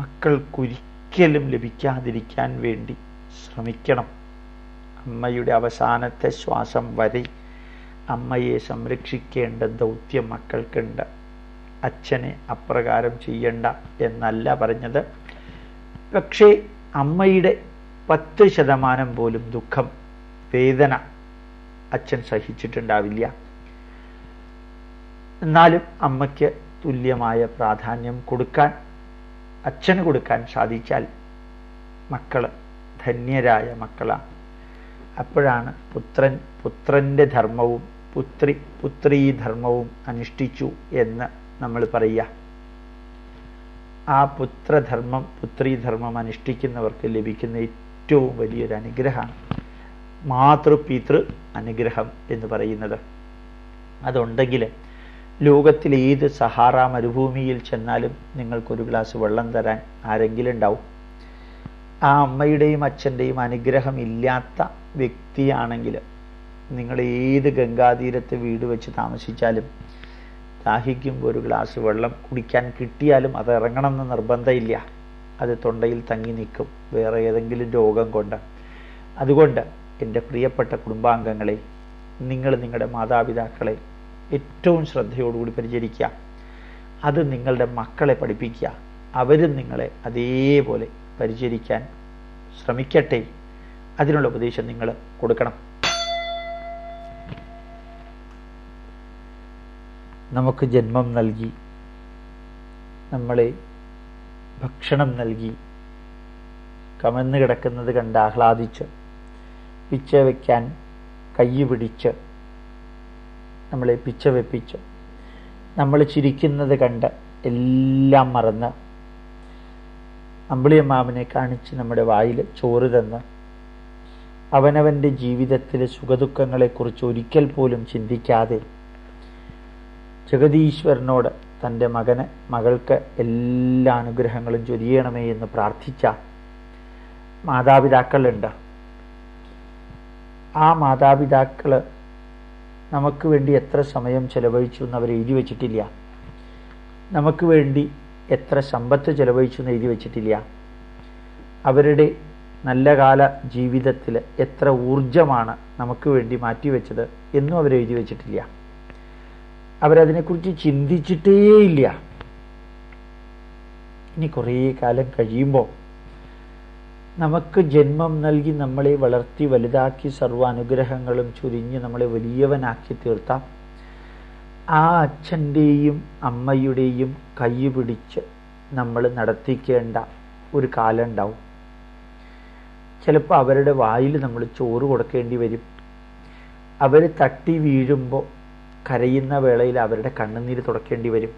മക്കൾക്കൊരിക്കലും ലഭിക്കാതിരിക്കാൻ വേണ്ടി ശ്രമിക്കണം. അമ്മയുടെ അവസാനത്തെ ശ്വാസം വരെ അമ്മയെ സംരക്ഷിക്കേണ്ട ദൗത്യം മക്കൾക്കുണ്ട്. അച്ഛനെ അപ്രകാരം ചെയ്യണ്ട എന്നല്ല പറഞ്ഞത്. പക്ഷേ അമ്മയുടെ പത്ത് ശതമാനം പോലും ദുഃഖം വേദന അച്ഛൻ സഹിച്ചിട്ടുണ്ടാവില്ല. എന്നാലും അമ്മയ്ക്ക് തുല്യമായ പ്രാധാന്യം കൊടുക്കാൻ അച്ഛന് കൊടുക്കാൻ സാധിച്ചാൽ മക്കൾ ധന്യരായ മക്കളാണ്. അപ്പോഴാണ് പുത്രൻ പുത്രന്റെ ധർമ്മവും പുത്രി പുത്രീ ധർമ്മവും അനുഷ്ഠിച്ചു എന്ന് നമ്മൾ പറയുക. ആ പുത്രധർമ്മം പുത്രീധർമ്മം അനുഷ്ഠിക്കുന്നവർക്ക് ലഭിക്കുന്ന ഏറ്റവും വലിയൊരു അനുഗ്രഹമാണ് മാതൃപിതൃ അനുഗ്രഹം എന്ന് പറയുന്നത്. അതുണ്ടെങ്കിൽ ലോകത്തിലെ ഏത് സഹാറ മരുഭൂമിയിൽ ചെന്നാലും നിങ്ങൾക്കൊരു ഗ്ലാസ് വെള്ളം തരാൻ ആരെങ്കിലും ഉണ്ടാവും. ആ അമ്മയുടെയും അച്ഛന്റെയും അനുഗ്രഹം ഇല്ലാത്ത വ്യക്തിയാണെങ്കിൽ നിങ്ങൾ ഏത് ഗംഗാതീരത്തെ വീട് വെച്ച് താമസിച്ചാലും ദാഹിക്കുമ്പോൾ ഒരു ഗ്ലാസ് വെള്ളം കുടിക്കാൻ കിട്ടിയാലും അത് ഇറങ്ങണമെന്ന് നിർബന്ധമില്ല. അത് തൊണ്ടയിൽ തങ്ങി നിൽക്കും. വേറെ ഏതെങ്കിലും രോഗം കൊണ്ട്. അതുകൊണ്ട് എന്റെ പ്രിയപ്പെട്ട കുടുംബാംഗങ്ങളെ നിങ്ങൾ നിങ്ങളുടെ മാതാപിതാക്കളെ ഏറ്റവും ശ്രദ്ധയോടുകൂടി പരിചരിക്കുക. അത് നിങ്ങളുടെ മക്കളെ പഠിപ്പിക്കുക. അവരും നിങ്ങളെ അതേപോലെ പരിചരിക്കാൻ ശ്രമിക്കട്ടെ. അതിനുള്ള ഉപദേശം നിങ്ങൾ കൊടുക്കണം. നമുക്ക് ജന്മം നൽകി നമ്മളെ ഭക്ഷണം നൽകി കമന്ന് കിടക്കുന്നത് കണ്ട് ആഹ്ലാദിച്ച് പിച്ച വയ്ക്കാൻ കൈ പിടിച്ച് നമ്മളെ പിച്ച വെപ്പിച്ച് നമ്മൾ ചിരിക്കുന്നത് കണ്ട് എല്ലാം മറന്ന് അമ്പിളിയമ്മാവിനെ കാണിച്ച് നമ്മുടെ വായിൽ ചോറ് തന്ന് അവനവന്റെ ജീവിതത്തിലെ സുഖദുഃഖങ്ങളെക്കുറിച്ച് ഒരിക്കൽ പോലും ചിന്തിക്കാതെ ജഗതീശ്വരനോട് തന്റെ മകന് മകൾക്ക് എല്ലാ അനുഗ്രഹങ്ങളും ചൊരിയണമേ എന്ന് പ്രാർത്ഥിച്ച മാതാപിതാക്കളുണ്ട്. ആ മാതാപിതാക്കൾ നമുക്ക് വേണ്ടി എത്ര സമയം ചെലവഴിച്ചു എന്ന് അവർ എഴുതി വച്ചിട്ടില്ല. നമുക്ക് വേണ്ടി എത്ര സമ്പത്ത് ചെലവഴിച്ചു എന്ന് എഴുതി വെച്ചിട്ടില്ല. അവരുടെ നല്ല കാല ജീവിതത്തിൽ എത്ര ഊർജമാണ് നമുക്ക് വേണ്ടി മാറ്റിവെച്ചത് എന്നും അവർ എഴുതി വെച്ചിട്ടില്ല. അവരതിനെക്കുറിച്ച് ചിന്തിച്ചിട്ടേയില്ല ഇനി കുറേ കാലം കഴിയുമ്പോൾ നമുക്ക് ജന്മം നൽകി നമ്മളെ വളർത്തി വലുതാക്കി സർവ അനുഗ്രഹങ്ങളും ചുരിഞ്ഞ് നമ്മളെ വലിയവനാക്കി തീർത്ത. ആ അച്ഛന്റെയും അമ്മയുടെയും കൈ പിടിച്ച് നമ്മൾ നടത്തിക്കേണ്ട ഒരു കാലം ഉണ്ടാവും. ചിലപ്പോൾ അവരുടെ വായിൽ നമ്മൾ ചോറ് കൊടുക്കേണ്ടി വരും. അവർ തട്ടി വീഴുമ്പോൾ കരയുന്ന വേളയിൽ അവരുടെ കണ്ണുനീര് തുടക്കേണ്ടി വരും.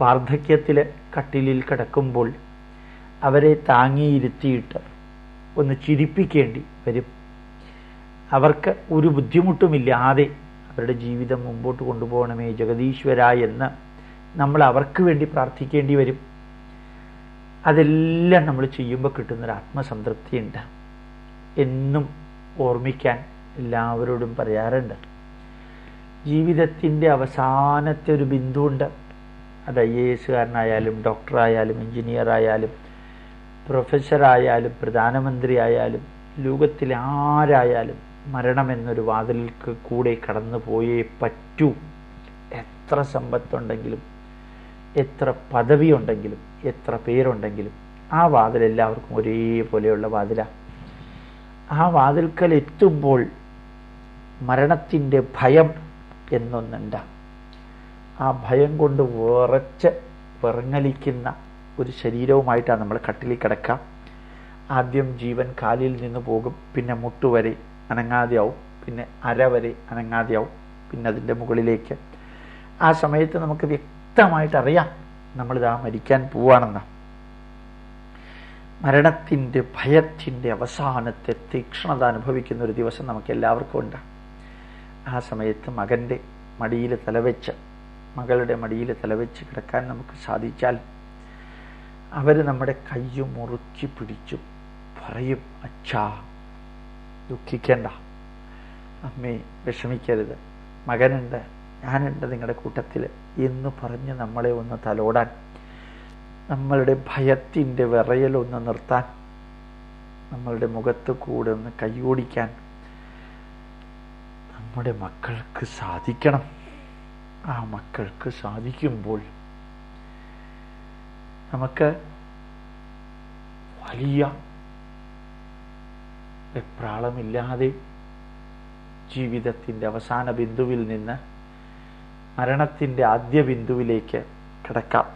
വാർദ്ധക്യത്തിൽ കട്ടിലിൽ കിടക്കുമ്പോൾ അവരെ താങ്ങിയിരുത്തിയിട്ട് ഒന്ന് ചിരിപ്പിക്കേണ്ടി വരും. അവർക്ക് ഒരു ബുദ്ധിമുട്ടുമില്ലാതെ അവരുടെ ജീവിതം മുമ്പോട്ട് കൊണ്ടുപോകണമേ ജഗദീശ്വര എന്ന് നമ്മൾ അവർക്ക് വേണ്ടി പ്രാർത്ഥിക്കേണ്ടി വരും. അതെല്ലാം നമ്മൾ ചെയ്യുമ്പോൾ കിട്ടുന്നൊരു ആത്മസംതൃപ്തിയുണ്ട്. എന്നും ഓർമ്മിക്കാൻ എല്ലാവരോടും പറയാറുണ്ട്. ജീവിതത്തിന്റെ അവസാനത്തെ ഒരു ബിന്ദുണ്ട് അത് ഐ എ എസുകാരനായാലും ഡോക്ടറായാലും എഞ്ചിനീയർ ആയാലും പ്രൊഫസറായാലും പ്രധാനമന്ത്രി ആയാലും ലോകത്തിലെ ആരായാലും മരണമെന്നൊരു വാതിൽക്ക് കൂടെ കടന്നു പോയേ പറ്റൂ. എത്ര സമ്പത്തുണ്ടെങ്കിലും എത്ര പദവി ഉണ്ടെങ്കിലും എത്ര പേരുണ്ടെങ്കിലും ആ വാതിൽ എല്ലാവർക്കും ഒരേപോലെയുള്ള വാതിലാണ് ആ വാതിൽക്കൽ എത്തുമ്പോൾ മരണത്തിന്റെ ഭയം എന്നൊന്നുണ്ട. ആ ഭയം കൊണ്ട് വിറച്ച് വിറങ്ങലിക്കുന്ന ഒരു ശരീരവുമായിട്ടാണ് നമ്മൾ കട്ടിലിൽ കിടക്കുക ആദ്യം ജീവൻ കാലിൽ നിന്ന് പോകും പിന്നെ മുട്ടുവരെ അനങ്ങാതെയാവും. പിന്നെ അര വരെ അനങ്ങാതെയാവും. പിന്നെ അതിന്റെ മുകളിലേക്ക്. ആ സമയത്ത് നമുക്ക് വ്യക്തമായിട്ട് അറിയാം നമ്മളിതാ മരിക്കാൻ പോവാണെന്ന്. മരണത്തിന്റെ ഭയത്തിന്റെ അവസാനത്തെ തീക്ഷ്ണത അനുഭവിക്കുന്ന ഒരു ദിവസം നമുക്ക് എല്ലാവർക്കും ഉണ്ട്. ആ സമയത്ത് മകന്റെ മടിയിൽ തലവെച്ച് മകളുടെ മടിയിൽ തലവെച്ച് കിടക്കാൻ നമുക്ക് സാധിച്ചാൽ അവർ നമ്മുടെ കയ്യും മുറുക്കി പിടിച്ചു. പറയും അച്ഛാ ദുഃഖിക്കേണ്ട. അമ്മേ വിഷമിക്കരുത്. മകനുണ്ട് ഞാനുണ്ട് നിങ്ങളുടെ കൂട്ടത്തിൽ എന്ന് പറഞ്ഞ് നമ്മളെ ഒന്ന് തലോടാൻ നമ്മളുടെ ഭയത്തിന്റെ വിറയലൊന്ന് നിർത്താൻ നമ്മളുടെ മുഖത്ത് കൂടെ ഒന്ന് കൈയോടിക്കാൻ നമ്മുടെ മക്കൾക്ക് സാധിക്കണം. ആ മക്കൾക്ക് സാധിക്കുമ്പോൾ നമുക്ക് വലിയ വെപ്രാളമില്ലാതെ ജീവിതത്തിന്റെ അവസാന ബിന്ദുവിൽ നിന്ന് മരണത്തിന്റെ ആദ്യ ബിന്ദുവിലേക്ക് കിടക്കാം.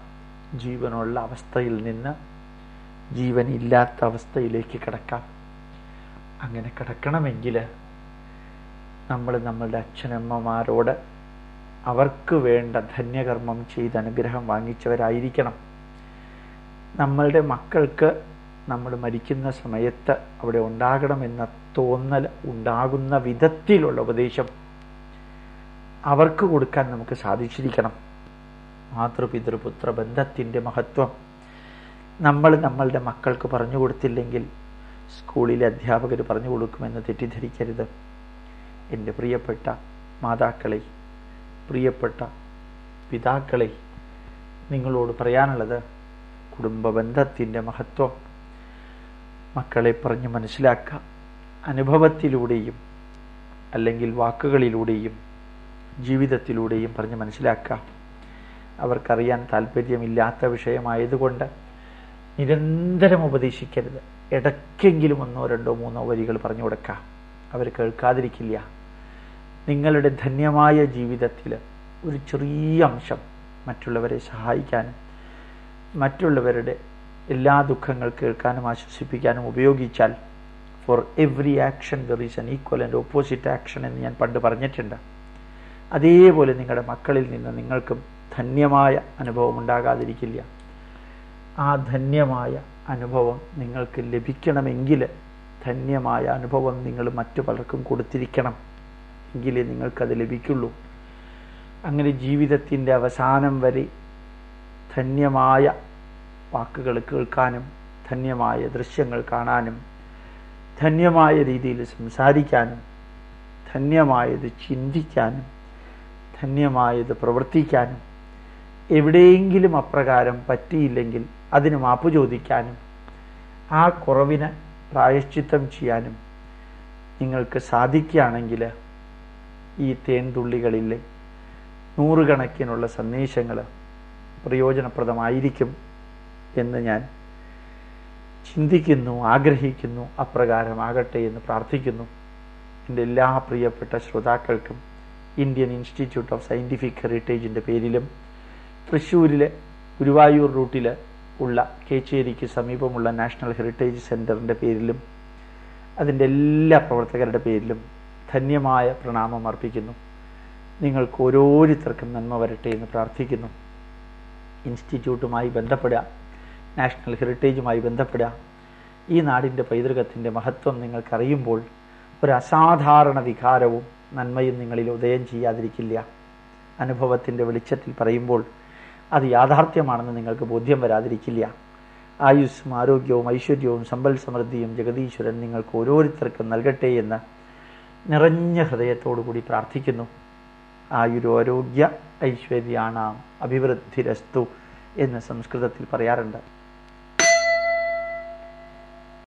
ജീവനുള്ള അവസ്ഥയിൽ നിന്ന് ജീവനില്ലാത്ത അവസ്ഥയിലേക്ക് കിടക്കാം. അങ്ങനെ കിടക്കണമെങ്കിൽ നമ്മൾ നമ്മളുടെ അച്ഛനമ്മമാരോട് അവർക്ക് വേണ്ട ധന്യകർമ്മം ചെയ്ത് അനുഗ്രഹം വാങ്ങിച്ചവരായിരിക്കണം. നമ്മളുടെ മക്കൾക്ക് നമ്മൾ മരിക്കുന്ന സമയത്ത് അവിടെ ഉണ്ടാകണമെന്ന തോന്നൽ ഉണ്ടാകുന്ന വിധത്തിലുള്ള ഉപദേശം അവർക്ക് കൊടുക്കാൻ നമുക്ക് സാധിച്ചിരിക്കണം. മാതൃപിതൃപുത്ര ബന്ധത്തിന്റെ മഹത്വം നമ്മൾ നമ്മളുടെ മക്കൾക്ക് പറഞ്ഞു കൊടുത്തില്ലെങ്കിൽ സ്കൂളിലെ അധ്യാപകർ പറഞ്ഞു കൊടുക്കുമെന്ന് തെറ്റിദ്ധരിക്കരുത്. എന്റെ പ്രിയപ്പെട്ട മാതാക്കളെ പ്രിയപ്പെട്ട പിതാക്കളെ നിങ്ങളോട് പറയാനുള്ളത് കുടുംബ ബന്ധത്തിന്റെ മഹത്വം. മക്കളെ പറഞ്ഞ് മനസ്സിലാക്കുക. അനുഭവത്തിലൂടെയും അല്ലെങ്കിൽ വാക്കുകളിലൂടെയും ജീവിതത്തിലൂടെയും പറഞ്ഞ് മനസ്സിലാക്കുക. അവർക്കറിയാൻ താല്പര്യമില്ലാത്ത വിഷയമായതുകൊണ്ട് നിരന്തരം ഉപദേശിക്കരുത്. ഇടയ്ക്കെങ്കിലും ഒന്നോ രണ്ടോ മൂന്നോ വരികൾ പറഞ്ഞു കൊടുക്കുക. അവർ കേൾക്കാതിരിക്കില്ല. നിങ്ങളുടെ ധന്യമായ ജീവിതത്തിൽ ഒരു ചെറിയ അംശം മറ്റുള്ളവരെ സഹായിക്കാനും മറ്റുള്ളവരുടെ എല്ലാ ദുഃഖങ്ങൾ കേൾക്കാനും ആശ്വസിപ്പിക്കാനും ഉപയോഗിച്ചാൽ for every action there is an equal and opposite action എന്ന് ഞാൻ പണ്ട് പറഞ്ഞിട്ടുണ്ട്. അതേപോലെ നിങ്ങളുടെ മക്കളിൽ നിന്ന് നിങ്ങൾക്കും ധന്യമായ അനുഭവം ഉണ്ടാകാതിരിക്കില്ല. ആ ധന്യമായ അനുഭവം നിങ്ങൾക്ക് ലഭിക്കണമെങ്കിൽ ധന്യമായ അനുഭവം നിങ്ങൾ മറ്റു പലർക്കും കൊടുത്തിരിക്കണം എങ്കിലേ നിങ്ങൾക്കത് ലഭിക്കുള്ളൂ. അങ്ങനെ ജീവിതത്തിന്റെ അവസാനം വരെ ധന്യമായ വാക്കുകൾ കേൾക്കാനും ധന്യമായ ദൃശ്യങ്ങൾ കാണാനും ധന്യമായ രീതിയിൽ സംസാരിക്കാനും ധന്യമായത് ചിന്തിക്കാനും ധന്യമായത് പ്രവർത്തിക്കാനും എവിടെയെങ്കിലും അപ്രകാരം പറ്റിയില്ലെങ്കിൽ അതിന് മാപ്പ് ചോദിക്കാനും ആ കുറവിന് പ്രായശ്ചിത്തം ചെയ്യാനും നിങ്ങൾക്ക് സാധിക്കുകയാണെങ്കിൽ ഈ തേൻതുള്ളികളിലെ നൂറുകണക്കിനുള്ള സന്ദേശങ്ങൾ പ്രയോജനപ്രദമായിരിക്കും. എന്ന് ഞാൻ ചിന്തിക്കുന്നു ആഗ്രഹിക്കുന്നു അപ്രകാരമാകട്ടെ എന്ന് പ്രാർത്ഥിക്കുന്നു. എന്റെ എല്ലാ പ്രിയപ്പെട്ട ശ്രോതാക്കൾക്കും ഇന്ത്യൻ ഇൻസ്റ്റിറ്റ്യൂട്ട് ഓഫ് സയന്റിഫിക് ഹെറിറ്റേജിന്റെ പേരിലും തൃശ്ശൂരിലെ ഗുരുവായൂർ റൂട്ടിൽ ഉള്ള കേച്ചേരിക്ക് സമീപമുള്ള നാഷണൽ ഹെറിറ്റേജ് സെന്ററിന്റെ പേരിലും അതിന്റെ എല്ലാ പ്രവർത്തകരുടെ പേരിലും ധന്യമായ പ്രണാമം അർപ്പിക്കുന്നു. നിങ്ങൾക്ക് ഓരോരുത്തർക്കും നന്മ വരട്ടെ എന്ന് പ്രാർത്ഥിക്കുന്നു. ഇൻസ്റ്റിറ്റ്യൂട്ടുമായി ബന്ധപ്പെടുക നാഷണൽ ഹെറിറ്റേജുമായി ബന്ധപ്പെടുക. ഈ നാടിന്റെ പൈതൃകത്തിന്റെ മഹത്വം നിങ്ങൾക്കറിയുമ്പോൾ ഒരു അസാധാരണ വികാരവും നന്മയും നിങ്ങളിൽ ഉദയം ചെയ്യാതിരിക്കില്ല. അനുഭവത്തിന്റെ വെളിച്ചത്തിൽ പറയുമ്പോൾ അത് യാഥാർത്ഥ്യമാണെന്ന് നിങ്ങൾക്ക് ബോധ്യം വരാതിരിക്കില്ല. ആയുസ്സും ആരോഗ്യവും ഐശ്വര്യവും സമ്പൽ സമൃദ്ധിയും ജഗതീശ്വരൻ നിങ്ങൾക്ക് ഓരോരുത്തർക്കും നൽകട്ടെ എന്ന് നിറഞ്ഞ ഹൃദയത്തോടുകൂടി പ്രാർത്ഥിക്കുന്നു. ആയുരോരോഗ്യ ഐശ്വര്യാണാം അഭിവൃദ്ധിരസ്തു എന്ന് സംസ്കൃതത്തിൽ പറയാറുണ്ട്.